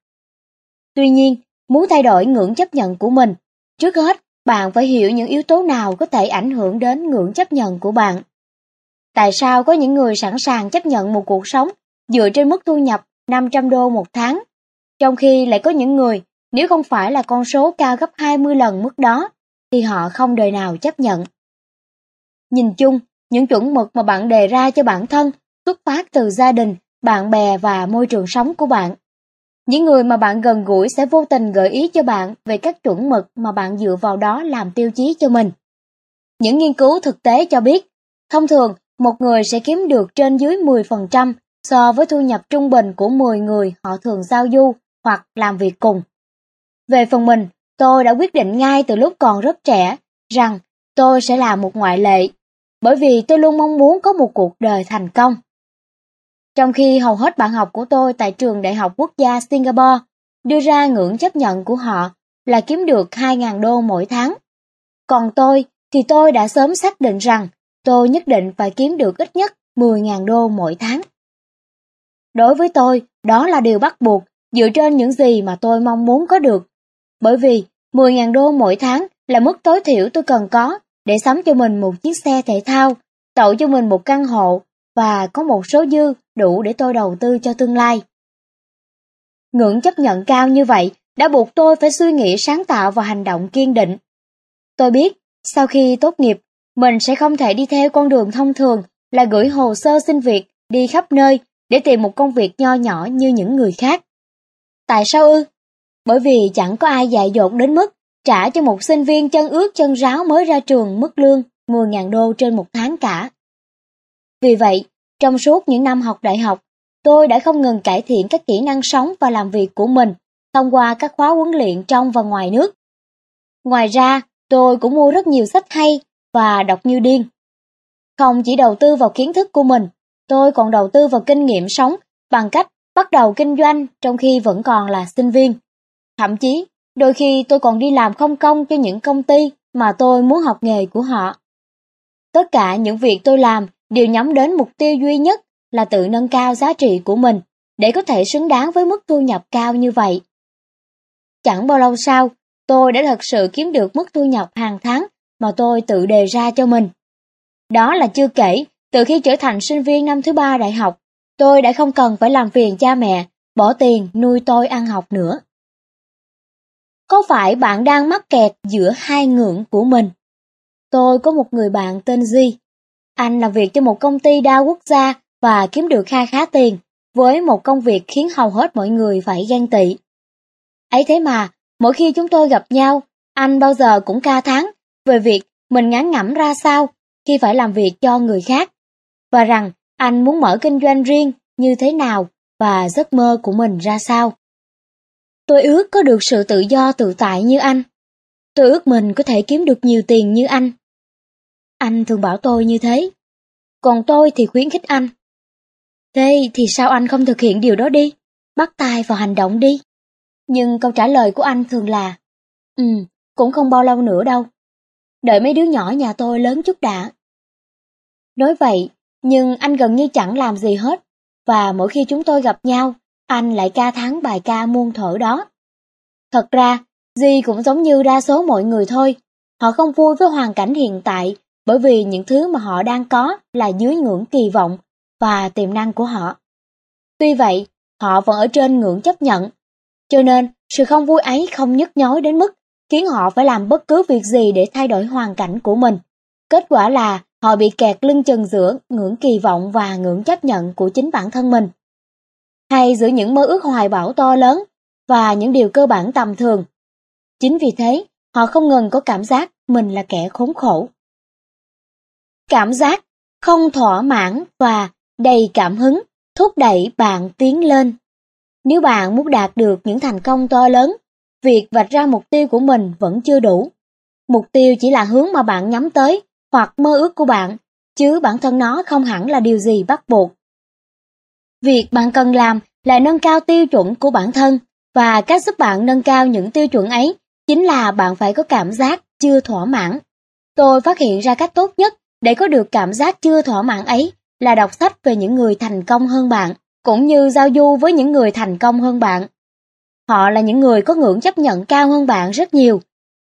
Tuy nhiên, muốn thay đổi ngưỡng chấp nhận của mình, trước hết bạn phải hiểu những yếu tố nào có thể ảnh hưởng đến ngưỡng chấp nhận của bạn. Tại sao có những người sẵn sàng chấp nhận một cuộc sống dựa trên mức thu nhập 500 đô một tháng, trong khi lại có những người nếu không phải là con số cao gấp 20 lần mức đó, thì họ không đời nào chấp nhận. Nhìn chung, những chuẩn mực mà bạn đề ra cho bản thân xuất phát từ gia đình, bạn bè và môi trường sống của bạn. Những người mà bạn gần gũi sẽ vô tình gợi ý cho bạn về các chuẩn mực mà bạn dựa vào đó làm tiêu chí cho mình. Những nghiên cứu thực tế cho biết, thông thường một người sẽ kiếm được trên dưới 10% so với thu nhập trung bình của 10 người họ thường giao du hoặc làm việc cùng. Về phần mình, tôi đã quyết định ngay từ lúc còn rất trẻ rằng tôi sẽ là một ngoại lệ, bởi vì tôi luôn mong muốn có một cuộc đời thành công. Trong khi hầu hết bạn học của tôi tại trường Đại học Quốc gia Singapore đưa ra ngưỡng chấp nhận của họ là kiếm được 2.000 đô mỗi tháng. Còn tôi thì tôi đã sớm xác định rằng tôi nhất định phải kiếm được ít nhất 10.000 đô mỗi tháng. Đối với tôi, đó là điều bắt buộc dựa trên những gì mà tôi mong muốn có được. Bởi vì 10.000 đô mỗi tháng là mức tối thiểu tôi cần có để sắm cho mình một chiếc xe thể thao, tậu cho mình một căn hộ và có một số dư đủ để tôi đầu tư cho tương lai. Ngưỡng chấp nhận cao như vậy đã buộc tôi phải suy nghĩ sáng tạo và hành động kiên định. Tôi biết, sau khi tốt nghiệp, mình sẽ không thể đi theo con đường thông thường là gửi hồ sơ xin việc đi khắp nơi để tìm một công việc nho nhỏ như những người khác. Tại sao ư? bởi vì chẳng có ai dạy dột đến mức trả cho một sinh viên chân ướt chân ráo mới ra trường mức lương 10.000 đô trên một tháng cả. Vì vậy, trong suốt những năm học đại học, tôi đã không ngừng cải thiện các kỹ năng sống và làm việc của mình thông qua các khóa huấn luyện trong và ngoài nước. Ngoài ra, tôi cũng mua rất nhiều sách hay và đọc như điên. Không chỉ đầu tư vào kiến thức của mình, tôi còn đầu tư vào kinh nghiệm sống bằng cách bắt đầu kinh doanh trong khi vẫn còn là sinh viên. Thậm chí, đôi khi tôi còn đi làm không công cho những công ty mà tôi muốn học nghề của họ. Tất cả những việc tôi làm đều nhắm đến mục tiêu duy nhất là tự nâng cao giá trị của mình để có thể xứng đáng với mức thu nhập cao như vậy. Chẳng bao lâu sau, tôi đã thật sự kiếm được mức thu nhập hàng tháng mà tôi tự đề ra cho mình. Đó là chưa kể, từ khi trở thành sinh viên năm thứ ba đại học, tôi đã không cần phải làm phiền cha mẹ, bỏ tiền nuôi tôi ăn học nữa. Có phải bạn đang mắc kẹt giữa hai ngưỡng của mình? Tôi có một người bạn tên Di. Anh làm việc cho một công ty đa quốc gia và kiếm được kha khá tiền, với một công việc khiến hầu hết mọi người phải ghen tị. Ấy thế mà, mỗi khi chúng tôi gặp nhau, anh bao giờ cũng ca thán về việc mình ngán ngẩm ra sao khi phải làm việc cho người khác, và rằng anh muốn mở kinh doanh riêng như thế nào và giấc mơ của mình ra sao. Tôi ước có được sự tự do tự tại như anh. Tôi ước mình có thể kiếm được nhiều tiền như anh. Anh thường bảo tôi như thế. Còn tôi thì khuyến khích anh. Thế thì sao anh không thực hiện điều đó đi? Bắt tay vào hành động đi. Nhưng câu trả lời của anh thường là Ừ, cũng không bao lâu nữa đâu. Đợi mấy đứa nhỏ nhà tôi lớn chút đã. Nói vậy, nhưng anh gần như chẳng làm gì hết. Và mỗi khi chúng tôi gặp nhau, anh lại ca thắng bài ca muôn thở đó. Thật ra, Di cũng giống như đa số mọi người thôi. Họ không vui với hoàn cảnh hiện tại bởi vì những thứ mà họ đang có là dưới ngưỡng kỳ vọng và tiềm năng của họ. Tuy vậy, họ vẫn ở trên ngưỡng chấp nhận. Cho nên, sự không vui ấy không nhức nhối đến mức khiến họ phải làm bất cứ việc gì để thay đổi hoàn cảnh của mình. Kết quả là họ bị kẹt lưng chừng giữa ngưỡng kỳ vọng và ngưỡng chấp nhận của chính bản thân mình. Hay giữa những mơ ước hoài bão to lớn và những điều cơ bản tầm thường. Chính vì thế, họ không ngừng có cảm giác mình là kẻ khốn khổ. Cảm giác không thỏa mãn và đầy cảm hứng thúc đẩy bạn tiến lên. Nếu bạn muốn đạt được những thành công to lớn, việc vạch ra mục tiêu của mình vẫn chưa đủ. Mục tiêu chỉ là hướng mà bạn nhắm tới hoặc mơ ước của bạn, chứ bản thân nó không hẳn là điều gì bắt buộc. Việc bạn cần làm là nâng cao tiêu chuẩn của bản thân và cách giúp bạn nâng cao những tiêu chuẩn ấy chính là bạn phải có cảm giác chưa thỏa mãn. Tôi phát hiện ra cách tốt nhất để có được cảm giác chưa thỏa mãn ấy là đọc sách về những người thành công hơn bạn, cũng như giao du với những người thành công hơn bạn. Họ là những người có ngưỡng chấp nhận cao hơn bạn rất nhiều,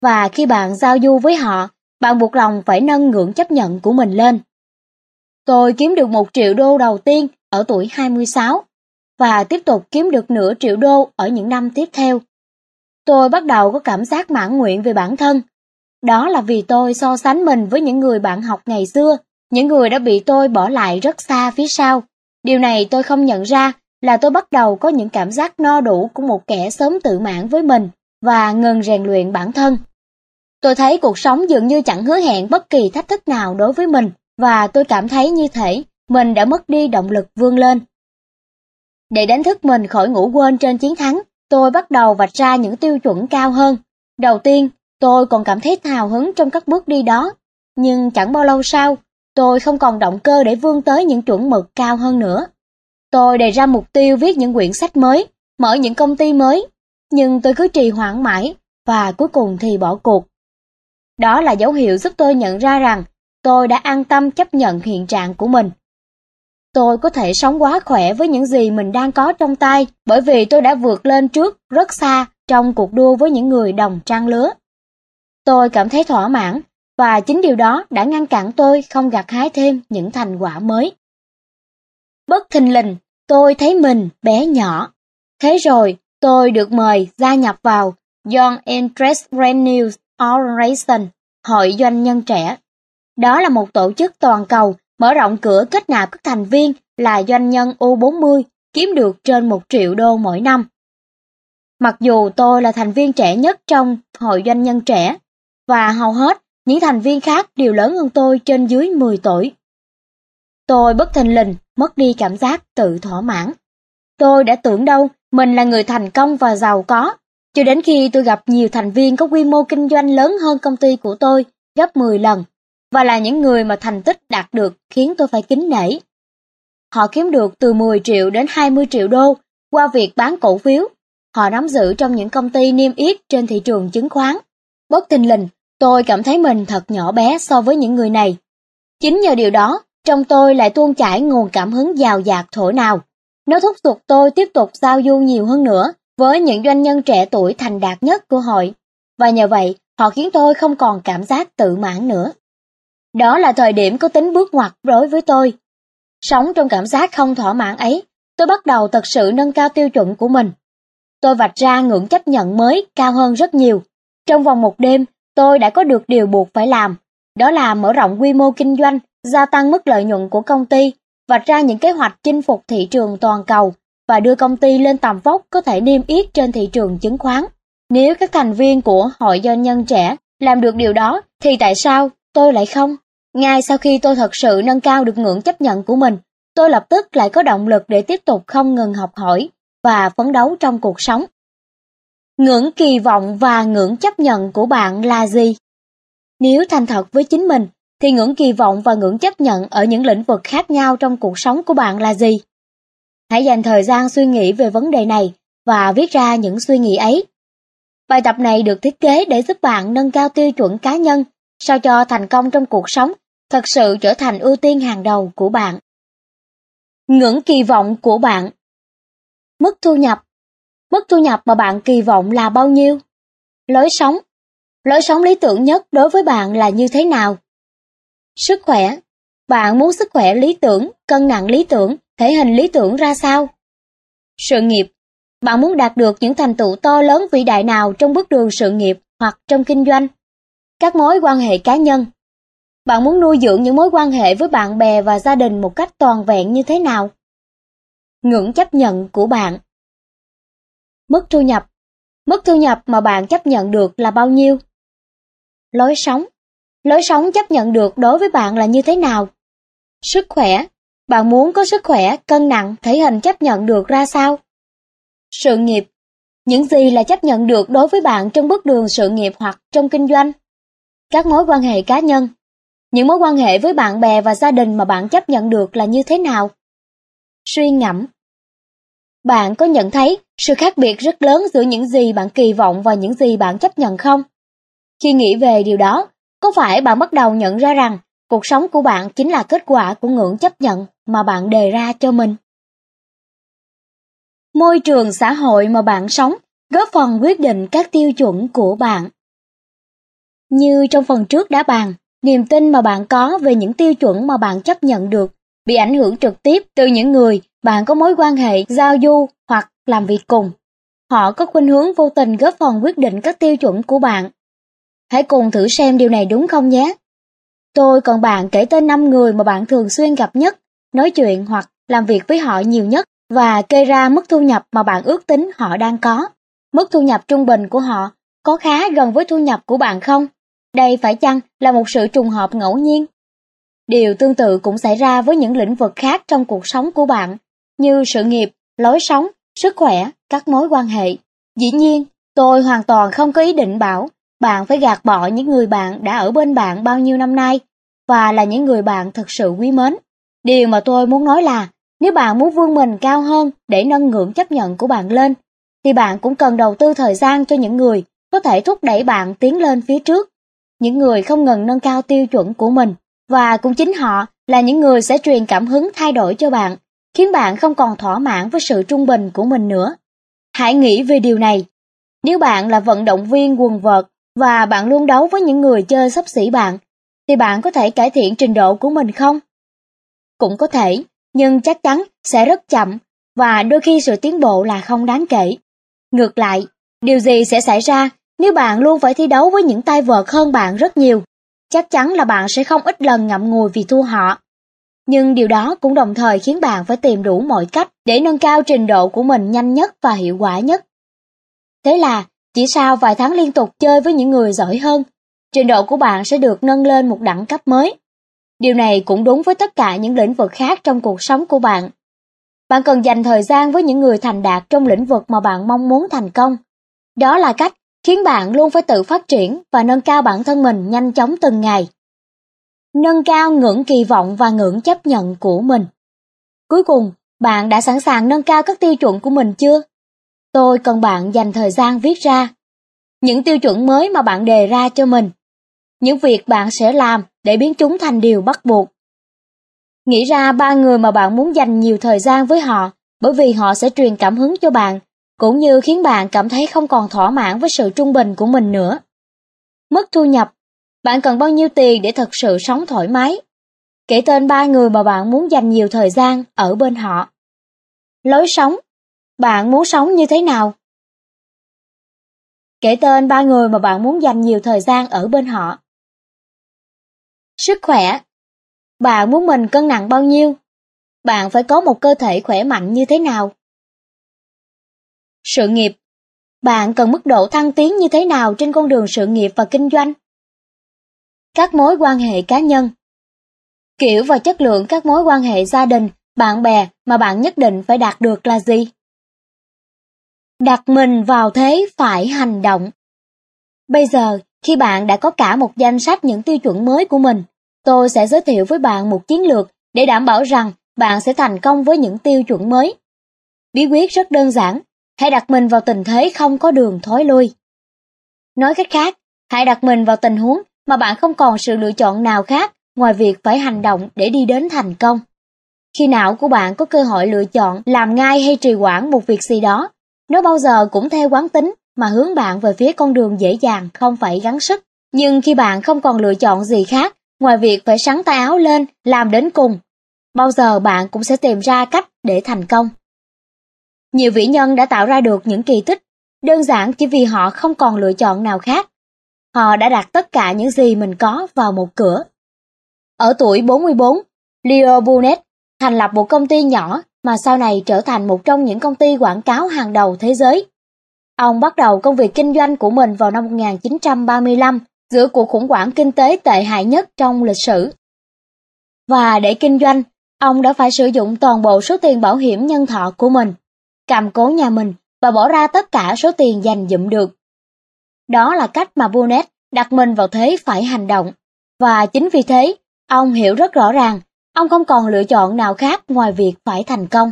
và khi bạn giao du với họ, bạn buộc lòng phải nâng ngưỡng chấp nhận của mình lên. Tôi kiếm được một triệu đô đầu tiên ở tuổi 26 và tiếp tục kiếm được nửa triệu đô ở những năm tiếp theo. Tôi bắt đầu có cảm giác mãn nguyện về bản thân. Đó là vì tôi so sánh mình với những người bạn học ngày xưa, những người đã bị tôi bỏ lại rất xa phía sau. Điều này tôi không nhận ra là tôi bắt đầu có những cảm giác no đủ của một kẻ sớm tự mãn với mình và ngừng rèn luyện bản thân. Tôi thấy cuộc sống dường như chẳng hứa hẹn bất kỳ thách thức nào đối với mình và tôi cảm thấy như thể mình đã mất đi động lực vươn lên. Để đánh thức mình khỏi ngủ quên trên chiến thắng, tôi bắt đầu vạch ra những tiêu chuẩn cao hơn. Đầu tiên, tôi còn cảm thấy hào hứng trong các bước đi đó, nhưng chẳng bao lâu sau, tôi không còn động cơ để vươn tới những chuẩn mực cao hơn nữa. Tôi đề ra mục tiêu viết những quyển sách mới, mở những công ty mới, nhưng tôi cứ trì hoãn mãi và cuối cùng thì bỏ cuộc. Đó là dấu hiệu giúp tôi nhận ra rằng tôi đã an tâm chấp nhận hiện trạng của mình. Tôi có thể sống quá khỏe với những gì mình đang có trong tay bởi vì tôi đã vượt lên trước rất xa trong cuộc đua với những người đồng trang lứa. Tôi cảm thấy thỏa mãn và chính điều đó đã ngăn cản tôi không gặt hái thêm những thành quả mới. Bất thình lình, tôi thấy mình bé nhỏ. Thế rồi, tôi được mời gia nhập vào Young Entrepreneurs Organization, Hội Doanh nhân trẻ. Đó là một tổ chức toàn cầu mở rộng cửa kết nạp các thành viên là doanh nhân U40 kiếm được trên 1 triệu đô mỗi năm. Mặc dù tôi là thành viên trẻ nhất trong hội doanh nhân trẻ, và hầu hết những thành viên khác đều lớn hơn tôi trên dưới 10 tuổi. Tôi bất thình lình mất đi cảm giác tự thỏa mãn. Tôi đã tưởng đâu mình là người thành công và giàu có, cho đến khi tôi gặp nhiều thành viên có quy mô kinh doanh lớn hơn công ty của tôi gấp 10 lần, và là những người mà thành tích đạt được khiến tôi phải kính nể. Họ kiếm được từ 10 triệu đến 20 triệu đô qua việc bán cổ phiếu. Họ nắm giữ trong những công ty niêm yết trên thị trường chứng khoán. Bất thình lình, tôi cảm thấy mình thật nhỏ bé so với những người này. Chính nhờ điều đó, trong tôi lại tuôn chảy nguồn cảm hứng giàu dạt thổi nào. Nó thúc giục tôi tiếp tục giao du nhiều hơn nữa với những doanh nhân trẻ tuổi thành đạt nhất của hội. Và nhờ vậy, họ khiến tôi không còn cảm giác tự mãn nữa. Đó là thời điểm có tính bước ngoặt đối với tôi. Sống trong cảm giác không thỏa mãn ấy, tôi bắt đầu thật sự nâng cao tiêu chuẩn của mình. Tôi vạch ra ngưỡng chấp nhận mới cao hơn rất nhiều. Trong vòng một đêm, tôi đã có được điều buộc phải làm, đó là mở rộng quy mô kinh doanh, gia tăng mức lợi nhuận của công ty, vạch ra những kế hoạch chinh phục thị trường toàn cầu và đưa công ty lên tầm vóc có thể niêm yết trên thị trường chứng khoán. Nếu các thành viên của hội doanh nhân trẻ làm được điều đó, thì tại sao tôi lại không? Ngay sau khi tôi thật sự nâng cao được ngưỡng chấp nhận của mình, tôi lập tức lại có động lực để tiếp tục không ngừng học hỏi và phấn đấu trong cuộc sống. Ngưỡng kỳ vọng và ngưỡng chấp nhận của bạn là gì? Nếu thành thật với chính mình, thì ngưỡng kỳ vọng và ngưỡng chấp nhận ở những lĩnh vực khác nhau trong cuộc sống của bạn là gì? Hãy dành thời gian suy nghĩ về vấn đề này và viết ra những suy nghĩ ấy. Bài tập này được thiết kế để giúp bạn nâng cao tiêu chuẩn cá nhân, sao cho thành công trong cuộc sống thật sự trở thành ưu tiên hàng đầu của bạn. Ngưỡng kỳ vọng của bạn Mức thu nhập Mức thu nhập mà bạn kỳ vọng là bao nhiêu? Lối sống Lối sống lý tưởng nhất đối với bạn là như thế nào? Sức khỏe Bạn muốn sức khỏe lý tưởng, cân nặng lý tưởng, thể hình lý tưởng ra sao? Sự nghiệp Bạn muốn đạt được những thành tựu to lớn vĩ đại nào trong bước đường sự nghiệp hoặc trong kinh doanh? Các mối quan hệ cá nhân bạn muốn nuôi dưỡng những mối quan hệ với bạn bè và gia đình một cách toàn vẹn như thế nào? Ngưỡng chấp nhận của bạn Mức thu nhập Mức thu nhập mà bạn chấp nhận được là bao nhiêu? Lối sống Lối sống chấp nhận được đối với bạn là như thế nào? Sức khỏe Bạn muốn có sức khỏe, cân nặng, thể hình chấp nhận được ra sao? Sự nghiệp Những gì là chấp nhận được đối với bạn trong bước đường sự nghiệp hoặc trong kinh doanh? Các mối quan hệ cá nhân những mối quan hệ với bạn bè và gia đình mà bạn chấp nhận được là như thế nào? Suy ngẫm Bạn có nhận thấy sự khác biệt rất lớn giữa những gì bạn kỳ vọng và những gì bạn chấp nhận không? Khi nghĩ về điều đó, có phải bạn bắt đầu nhận ra rằng cuộc sống của bạn chính là kết quả của ngưỡng chấp nhận mà bạn đề ra cho mình? Môi trường xã hội mà bạn sống góp phần quyết định các tiêu chuẩn của bạn. Như trong phần trước đã bàn, Niềm tin mà bạn có về những tiêu chuẩn mà bạn chấp nhận được bị ảnh hưởng trực tiếp từ những người bạn có mối quan hệ giao du hoặc làm việc cùng. Họ có khuynh hướng vô tình góp phần quyết định các tiêu chuẩn của bạn. Hãy cùng thử xem điều này đúng không nhé. Tôi còn bạn kể tên 5 người mà bạn thường xuyên gặp nhất, nói chuyện hoặc làm việc với họ nhiều nhất và kê ra mức thu nhập mà bạn ước tính họ đang có. Mức thu nhập trung bình của họ có khá gần với thu nhập của bạn không? Đây phải chăng là một sự trùng hợp ngẫu nhiên? Điều tương tự cũng xảy ra với những lĩnh vực khác trong cuộc sống của bạn, như sự nghiệp, lối sống, sức khỏe, các mối quan hệ. Dĩ nhiên, tôi hoàn toàn không có ý định bảo bạn phải gạt bỏ những người bạn đã ở bên bạn bao nhiêu năm nay và là những người bạn thực sự quý mến. Điều mà tôi muốn nói là, nếu bạn muốn vươn mình cao hơn để nâng ngưỡng chấp nhận của bạn lên, thì bạn cũng cần đầu tư thời gian cho những người có thể thúc đẩy bạn tiến lên phía trước những người không ngừng nâng cao tiêu chuẩn của mình và cũng chính họ là những người sẽ truyền cảm hứng thay đổi cho bạn, khiến bạn không còn thỏa mãn với sự trung bình của mình nữa. Hãy nghĩ về điều này. Nếu bạn là vận động viên quần vợt và bạn luôn đấu với những người chơi sắp xỉ bạn, thì bạn có thể cải thiện trình độ của mình không? Cũng có thể, nhưng chắc chắn sẽ rất chậm và đôi khi sự tiến bộ là không đáng kể. Ngược lại, điều gì sẽ xảy ra nếu bạn luôn phải thi đấu với những tay vợt hơn bạn rất nhiều, chắc chắn là bạn sẽ không ít lần ngậm ngùi vì thua họ. Nhưng điều đó cũng đồng thời khiến bạn phải tìm đủ mọi cách để nâng cao trình độ của mình nhanh nhất và hiệu quả nhất. Thế là, chỉ sau vài tháng liên tục chơi với những người giỏi hơn, trình độ của bạn sẽ được nâng lên một đẳng cấp mới. Điều này cũng đúng với tất cả những lĩnh vực khác trong cuộc sống của bạn. Bạn cần dành thời gian với những người thành đạt trong lĩnh vực mà bạn mong muốn thành công. Đó là cách khiến bạn luôn phải tự phát triển và nâng cao bản thân mình nhanh chóng từng ngày. Nâng cao ngưỡng kỳ vọng và ngưỡng chấp nhận của mình. Cuối cùng, bạn đã sẵn sàng nâng cao các tiêu chuẩn của mình chưa? Tôi cần bạn dành thời gian viết ra những tiêu chuẩn mới mà bạn đề ra cho mình. Những việc bạn sẽ làm để biến chúng thành điều bắt buộc. Nghĩ ra ba người mà bạn muốn dành nhiều thời gian với họ bởi vì họ sẽ truyền cảm hứng cho bạn cũng như khiến bạn cảm thấy không còn thỏa mãn với sự trung bình của mình nữa. Mức thu nhập, bạn cần bao nhiêu tiền để thật sự sống thoải mái? Kể tên ba người mà bạn muốn dành nhiều thời gian ở bên họ. Lối sống, bạn muốn sống như thế nào? Kể tên ba người mà bạn muốn dành nhiều thời gian ở bên họ. Sức khỏe, bạn muốn mình cân nặng bao nhiêu? Bạn phải có một cơ thể khỏe mạnh như thế nào? Sự nghiệp Bạn cần mức độ thăng tiến như thế nào trên con đường sự nghiệp và kinh doanh? Các mối quan hệ cá nhân Kiểu và chất lượng các mối quan hệ gia đình, bạn bè mà bạn nhất định phải đạt được là gì? Đặt mình vào thế phải hành động. Bây giờ, khi bạn đã có cả một danh sách những tiêu chuẩn mới của mình, tôi sẽ giới thiệu với bạn một chiến lược để đảm bảo rằng bạn sẽ thành công với những tiêu chuẩn mới. Bí quyết rất đơn giản, hãy đặt mình vào tình thế không có đường thối lui. Nói cách khác, hãy đặt mình vào tình huống mà bạn không còn sự lựa chọn nào khác ngoài việc phải hành động để đi đến thành công. Khi não của bạn có cơ hội lựa chọn làm ngay hay trì hoãn một việc gì đó, nó bao giờ cũng theo quán tính mà hướng bạn về phía con đường dễ dàng không phải gắng sức. Nhưng khi bạn không còn lựa chọn gì khác ngoài việc phải sắn tay áo lên làm đến cùng, bao giờ bạn cũng sẽ tìm ra cách để thành công. Nhiều vĩ nhân đã tạo ra được những kỳ tích, đơn giản chỉ vì họ không còn lựa chọn nào khác. Họ đã đặt tất cả những gì mình có vào một cửa. Ở tuổi 44, Leo Burnett thành lập một công ty nhỏ mà sau này trở thành một trong những công ty quảng cáo hàng đầu thế giới. Ông bắt đầu công việc kinh doanh của mình vào năm 1935 giữa cuộc khủng hoảng kinh tế tệ hại nhất trong lịch sử. Và để kinh doanh, ông đã phải sử dụng toàn bộ số tiền bảo hiểm nhân thọ của mình, cầm cố nhà mình và bỏ ra tất cả số tiền dành dụm được. Đó là cách mà Bonnet đặt mình vào thế phải hành động. Và chính vì thế, ông hiểu rất rõ ràng, ông không còn lựa chọn nào khác ngoài việc phải thành công.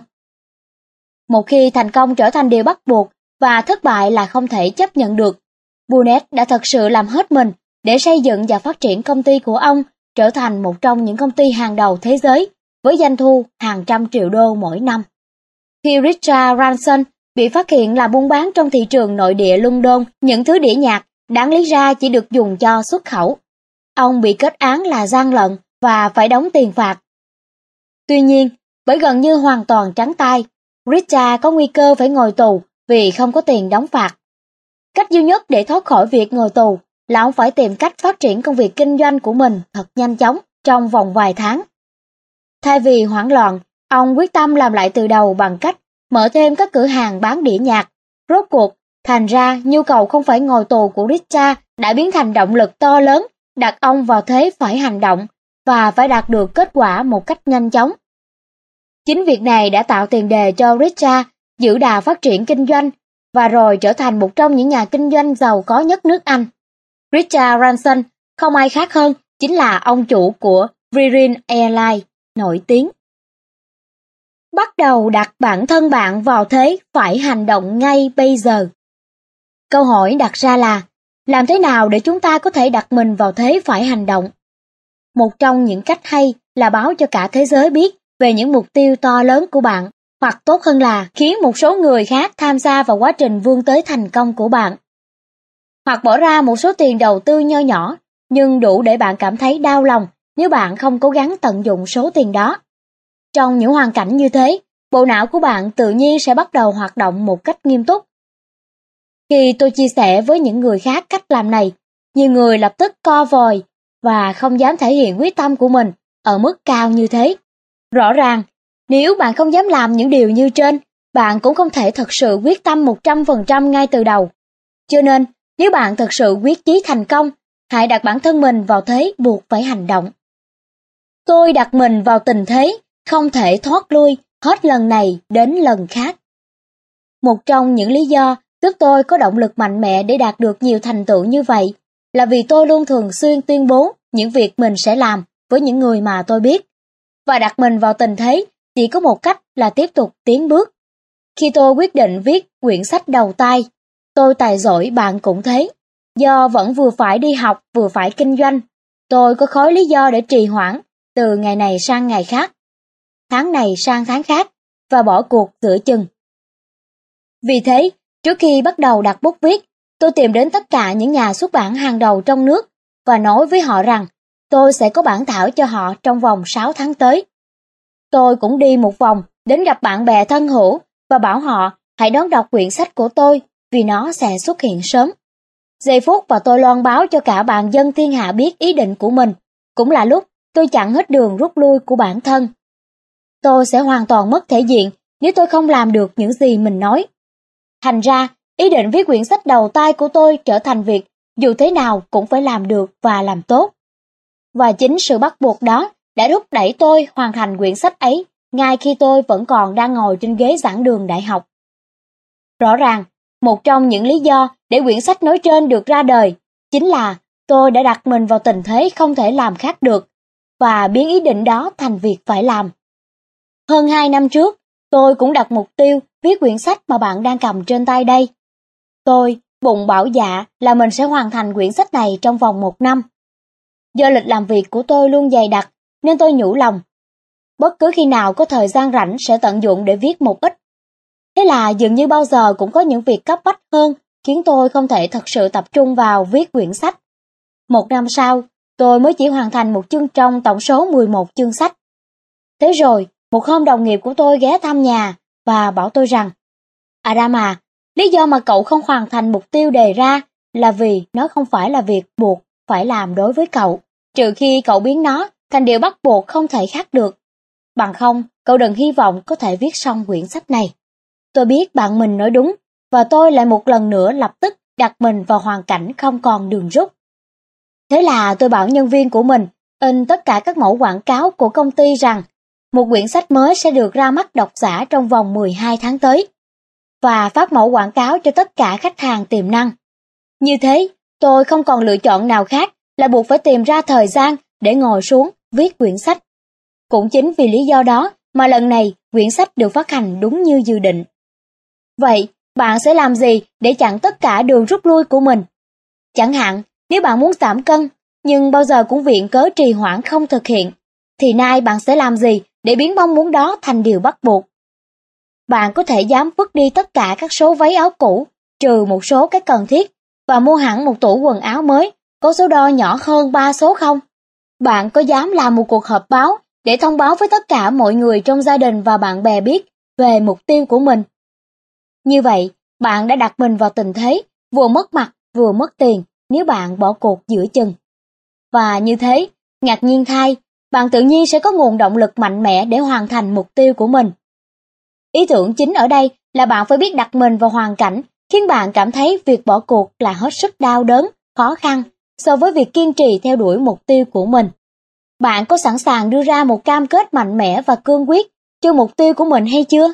Một khi thành công trở thành điều bắt buộc và thất bại là không thể chấp nhận được, Bonnet đã thật sự làm hết mình để xây dựng và phát triển công ty của ông trở thành một trong những công ty hàng đầu thế giới với doanh thu hàng trăm triệu đô mỗi năm. Khi Richard Branson bị phát hiện là buôn bán trong thị trường nội địa London những thứ đĩa nhạc đáng lý ra chỉ được dùng cho xuất khẩu. Ông bị kết án là gian lận và phải đóng tiền phạt. Tuy nhiên, bởi gần như hoàn toàn trắng tay, Richard có nguy cơ phải ngồi tù vì không có tiền đóng phạt. Cách duy nhất để thoát khỏi việc ngồi tù là ông phải tìm cách phát triển công việc kinh doanh của mình thật nhanh chóng trong vòng vài tháng. Thay vì hoảng loạn, ông quyết tâm làm lại từ đầu bằng cách mở thêm các cửa hàng bán đĩa nhạc. Rốt cuộc, thành ra nhu cầu không phải ngồi tù của Richard đã biến thành động lực to lớn đặt ông vào thế phải hành động và phải đạt được kết quả một cách nhanh chóng. Chính việc này đã tạo tiền đề cho Richard giữ đà phát triển kinh doanh và rồi trở thành một trong những nhà kinh doanh giàu có nhất nước Anh. Richard Branson không ai khác hơn chính là ông chủ của Virgin Airlines nổi tiếng. Bắt đầu đặt bản thân bạn vào thế phải hành động ngay bây giờ. Câu hỏi đặt ra là, làm thế nào để chúng ta có thể đặt mình vào thế phải hành động? Một trong những cách hay là báo cho cả thế giới biết về những mục tiêu to lớn của bạn, hoặc tốt hơn là khiến một số người khác tham gia vào quá trình vươn tới thành công của bạn hoặc bỏ ra một số tiền đầu tư nho nhỏ, nhưng đủ để bạn cảm thấy đau lòng nếu bạn không cố gắng tận dụng số tiền đó. Trong những hoàn cảnh như thế, bộ não của bạn tự nhiên sẽ bắt đầu hoạt động một cách nghiêm túc. Khi tôi chia sẻ với những người khác cách làm này, nhiều người lập tức co vòi và không dám thể hiện quyết tâm của mình ở mức cao như thế. Rõ ràng, nếu bạn không dám làm những điều như trên, bạn cũng không thể thật sự quyết tâm 100% ngay từ đầu Cho nên, nếu bạn thật sự quyết chí thành công, hãy đặt bản thân mình vào thế buộc phải hành động. Tôi đặt mình vào tình thế, không thể thoát lui hết lần này đến lần khác. Một trong những lý do giúp tôi có động lực mạnh mẽ để đạt được nhiều thành tựu như vậy là vì tôi luôn thường xuyên tuyên bố những việc mình sẽ làm với những người mà tôi biết. Và đặt mình vào tình thế chỉ có một cách là tiếp tục tiến bước. Khi tôi quyết định viết quyển sách đầu tay, tôi tài giỏi bạn cũng thế. Do vẫn vừa phải đi học vừa phải kinh doanh, tôi có khối lý do để trì hoãn từ ngày này sang ngày khác, tháng này sang tháng khác và bỏ cuộc giữa chừng. Vì thế, trước khi bắt đầu đặt bút viết, tôi tìm đến tất cả những nhà xuất bản hàng đầu trong nước và nói với họ rằng tôi sẽ có bản thảo cho họ trong vòng 6 tháng tới. Tôi cũng đi một vòng đến gặp bạn bè thân hữu và bảo họ hãy đón đọc quyển sách của tôi vì nó sẽ xuất hiện sớm. Giây phút và tôi loan báo cho cả bạn dân thiên hạ biết ý định của mình, cũng là lúc tôi chặn hết đường rút lui của bản thân. Tôi sẽ hoàn toàn mất thể diện nếu tôi không làm được những gì mình nói. Thành ra, ý định viết quyển sách đầu tay của tôi trở thành việc dù thế nào cũng phải làm được và làm tốt. Và chính sự bắt buộc đó đã thúc đẩy tôi hoàn thành quyển sách ấy ngay khi tôi vẫn còn đang ngồi trên ghế giảng đường đại học. Rõ ràng, một trong những lý do để quyển sách nói trên được ra đời chính là tôi đã đặt mình vào tình thế không thể làm khác được và biến ý định đó thành việc phải làm. Hơn hai năm trước, tôi cũng đặt mục tiêu viết quyển sách mà bạn đang cầm trên tay đây. Tôi bụng bảo dạ là mình sẽ hoàn thành quyển sách này trong vòng một năm. Do lịch làm việc của tôi luôn dày đặc, nên tôi nhủ lòng. Bất cứ khi nào có thời gian rảnh sẽ tận dụng để viết một ít. Thế là dường như bao giờ cũng có những việc cấp bách hơn, khiến tôi không thể thật sự tập trung vào viết quyển sách. Một năm sau, tôi mới chỉ hoàn thành một chương trong tổng số 11 chương sách. Thế rồi, một hôm đồng nghiệp của tôi ghé thăm nhà và bảo tôi rằng Adam à, lý do mà cậu không hoàn thành mục tiêu đề ra là vì nó không phải là việc buộc phải làm đối với cậu, trừ khi cậu biến nó thành điều bắt buộc không thể khác được. Bằng không, cậu đừng hy vọng có thể viết xong quyển sách này. Tôi biết bạn mình nói đúng, và tôi lại một lần nữa lập tức đặt mình vào hoàn cảnh không còn đường rút. Thế là tôi bảo nhân viên của mình in tất cả các mẫu quảng cáo của công ty rằng một quyển sách mới sẽ được ra mắt độc giả trong vòng 12 tháng tới và phát mẫu quảng cáo cho tất cả khách hàng tiềm năng. Như thế, tôi không còn lựa chọn nào khác là buộc phải tìm ra thời gian để ngồi xuống viết quyển sách. Cũng chính vì lý do đó mà lần này quyển sách được phát hành đúng như dự định. Vậy, bạn sẽ làm gì để chặn tất cả đường rút lui của mình? Chẳng hạn, nếu bạn muốn giảm cân, nhưng bao giờ cũng viện cớ trì hoãn không thực hiện, thì nay bạn sẽ làm gì để biến mong muốn đó thành điều bắt buộc? Bạn có thể dám vứt đi tất cả các số váy áo cũ, trừ một số cái cần thiết, và mua hẳn một tủ quần áo mới, có số đo nhỏ hơn 3 số không? Bạn có dám làm một cuộc họp báo để thông báo với tất cả mọi người trong gia đình và bạn bè biết về mục tiêu của mình? Như vậy, bạn đã đặt mình vào tình thế vừa mất mặt vừa mất tiền nếu bạn bỏ cuộc giữa chừng. Và như thế, ngạc nhiên thay, bạn tự nhiên sẽ có nguồn động lực mạnh mẽ để hoàn thành mục tiêu của mình. Ý tưởng chính ở đây là bạn phải biết đặt mình vào hoàn cảnh khiến bạn cảm thấy việc bỏ cuộc là hết sức đau đớn, khó khăn so với việc kiên trì theo đuổi mục tiêu của mình. Bạn có sẵn sàng đưa ra một cam kết mạnh mẽ và cương quyết cho mục tiêu của mình hay chưa?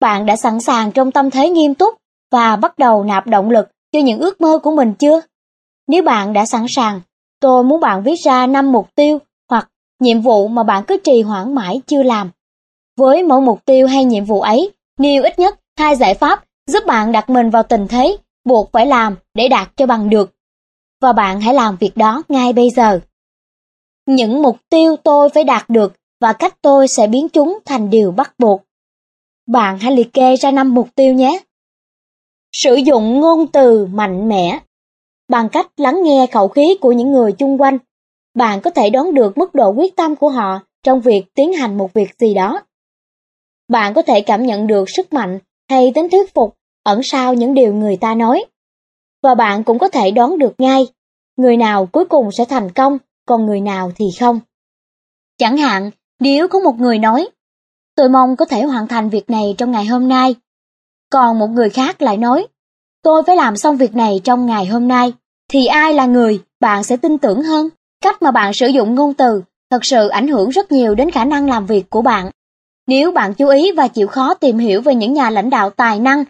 Bạn đã sẵn sàng trong tâm thế nghiêm túc và bắt đầu nạp động lực cho những ước mơ của mình chưa? Nếu bạn đã sẵn sàng, tôi muốn bạn viết ra 5 mục tiêu nhiệm vụ mà bạn cứ trì hoãn mãi chưa làm. Với mỗi mục tiêu hay nhiệm vụ ấy, nêu ít nhất hai giải pháp giúp bạn đặt mình vào tình thế buộc phải làm để đạt cho bằng được. Và bạn hãy làm việc đó ngay bây giờ. Những mục tiêu tôi phải đạt được và cách tôi sẽ biến chúng thành điều bắt buộc. Bạn hãy liệt kê ra năm mục tiêu nhé. Sử dụng ngôn từ mạnh mẽ. Bằng cách lắng nghe khẩu khí của những người chung quanh, bạn có thể đoán được mức độ quyết tâm của họ trong việc tiến hành một việc gì đó. Bạn có thể cảm nhận được sức mạnh hay tính thuyết phục ẩn sau những điều người ta nói. Và bạn cũng có thể đoán được ngay, người nào cuối cùng sẽ thành công, còn người nào thì không. Chẳng hạn, nếu có một người nói, tôi mong có thể hoàn thành việc này trong ngày hôm nay, còn một người khác lại nói, tôi phải làm xong việc này trong ngày hôm nay, thì ai là người bạn sẽ tin tưởng hơn? Cách mà bạn sử dụng ngôn từ thật sự ảnh hưởng rất nhiều đến khả năng làm việc của bạn. Nếu bạn chú ý và chịu khó tìm hiểu về những nhà lãnh đạo tài năng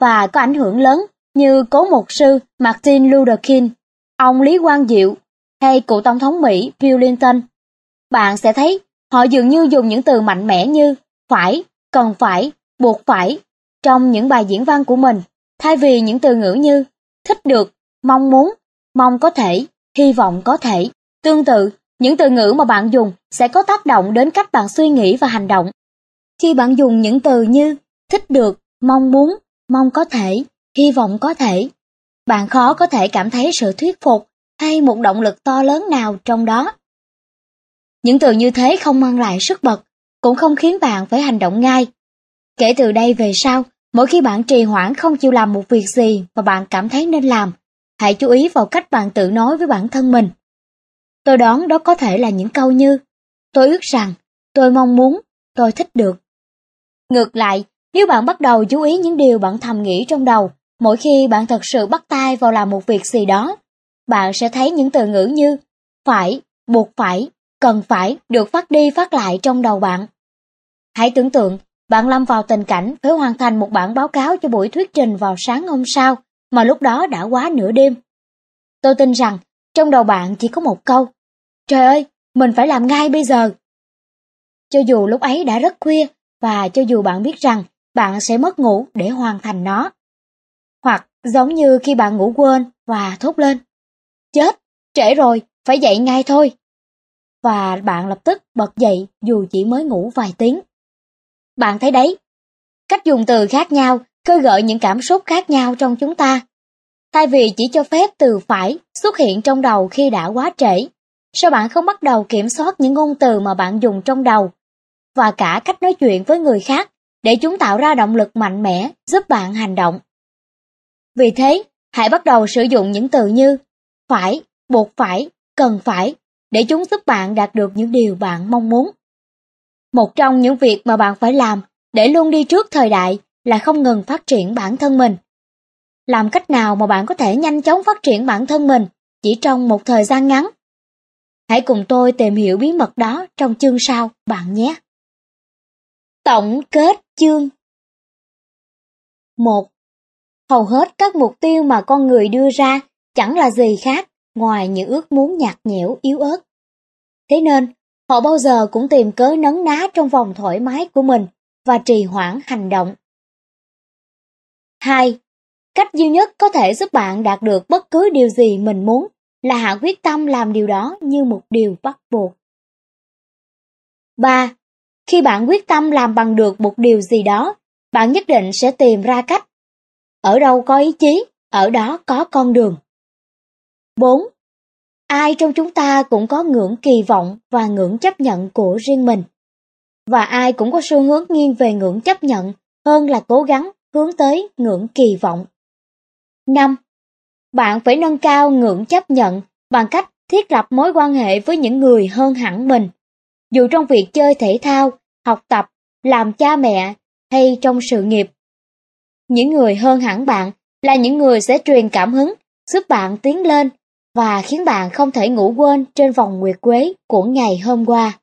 và có ảnh hưởng lớn như cố mục sư Martin Luther King, ông Lý Quang Diệu hay cựu tổng thống Mỹ Bill Clinton, bạn sẽ thấy họ dường như dùng những từ mạnh mẽ như phải, cần phải, buộc phải trong những bài diễn văn của mình, thay vì những từ ngữ như thích được, mong muốn, mong có thể, hy vọng có thể. Tương tự, những từ ngữ mà bạn dùng sẽ có tác động đến cách bạn suy nghĩ và hành động. Khi bạn dùng những từ như thích được, mong muốn, mong có thể, hy vọng có thể, bạn khó có thể cảm thấy sự thuyết phục hay một động lực to lớn nào trong đó. Những từ như thế không mang lại sức bật, cũng không khiến bạn phải hành động ngay. Kể từ đây về sau, mỗi khi bạn trì hoãn không chịu làm một việc gì mà bạn cảm thấy nên làm, hãy chú ý vào cách bạn tự nói với bản thân mình. Tôi đoán đó có thể là những câu như Tôi ước rằng, tôi mong muốn, tôi thích được. Ngược lại, nếu bạn bắt đầu chú ý những điều bạn thầm nghĩ trong đầu, mỗi khi bạn thật sự bắt tay vào làm một việc gì đó, bạn sẽ thấy những từ ngữ như phải, buộc phải, cần phải được phát đi phát lại trong đầu bạn. Hãy tưởng tượng, bạn lâm vào tình cảnh phải hoàn thành một bản báo cáo cho buổi thuyết trình vào sáng hôm sau, mà lúc đó đã quá nửa đêm. Tôi tin rằng, trong đầu bạn chỉ có một câu, Trời ơi, mình phải làm ngay bây giờ. Cho dù lúc ấy đã rất khuya, và cho dù bạn biết rằng bạn sẽ mất ngủ để hoàn thành nó. Hoặc giống như khi bạn ngủ quên và thốt lên. Chết, trễ rồi, phải dậy ngay thôi. Và bạn lập tức bật dậy dù chỉ mới ngủ vài tiếng. Bạn thấy đấy, cách dùng từ khác nhau khơi gợi những cảm xúc khác nhau trong chúng ta. Thay vì chỉ cho phép từ phải xuất hiện trong đầu khi đã quá trễ, sao bạn không bắt đầu kiểm soát những ngôn từ mà bạn dùng trong đầu và cả cách nói chuyện với người khác để chúng tạo ra động lực mạnh mẽ giúp bạn hành động. Vì thế, hãy bắt đầu sử dụng những từ như phải, buộc phải, cần phải để chúng giúp bạn đạt được những điều bạn mong muốn. Một trong những việc mà bạn phải làm để luôn đi trước thời đại là không ngừng phát triển bản thân mình. Làm cách nào mà bạn có thể nhanh chóng phát triển bản thân mình chỉ trong một thời gian ngắn? Hãy cùng tôi tìm hiểu bí mật đó trong chương sau bạn nhé. Tổng kết chương 1. Hầu hết các mục tiêu mà con người đưa ra chẳng là gì khác ngoài những ước muốn nhạt nhẽo yếu ớt. Thế nên, họ bao giờ cũng tìm cớ nấn ná trong vòng thoải mái của mình và trì hoãn hành động. 2. Cách duy nhất có thể giúp bạn đạt được bất cứ điều gì mình muốn là hạ quyết tâm làm điều đó như một điều bắt buộc. 3. Khi bạn quyết tâm làm bằng được một điều gì đó, bạn nhất định sẽ tìm ra cách. Ở đâu có ý chí, ở đó có con đường. 4. Ai trong chúng ta cũng có ngưỡng kỳ vọng và ngưỡng chấp nhận của riêng mình. Và ai cũng có xu hướng nghiêng về ngưỡng chấp nhận hơn là cố gắng hướng tới ngưỡng kỳ vọng. 5. Bạn phải nâng cao ngưỡng chấp nhận bằng cách thiết lập mối quan hệ với những người hơn hẳn mình. Dù trong việc chơi thể thao, học tập, làm cha mẹ hay trong sự nghiệp. Những người hơn hẳn bạn là những người sẽ truyền cảm hứng, giúp bạn tiến lên và khiến bạn không thể ngủ quên trên vòng nguyệt quế của ngày hôm qua.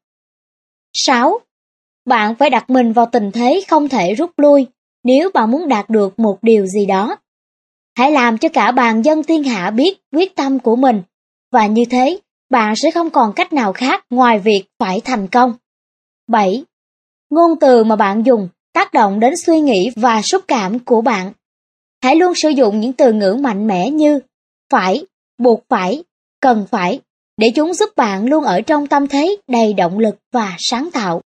6. Bạn phải đặt mình vào tình thế không thể rút lui nếu bạn muốn đạt được một điều gì đó. Hãy làm cho cả bàn dân thiên hạ biết quyết tâm của mình, và như thế, bạn sẽ không còn cách nào khác ngoài việc phải thành công. 7. Ngôn từ mà bạn dùng tác động đến suy nghĩ và xúc cảm của bạn. Hãy luôn sử dụng những từ ngữ mạnh mẽ như phải, buộc phải, cần phải, để chúng giúp bạn luôn ở trong tâm thế đầy động lực và sáng tạo.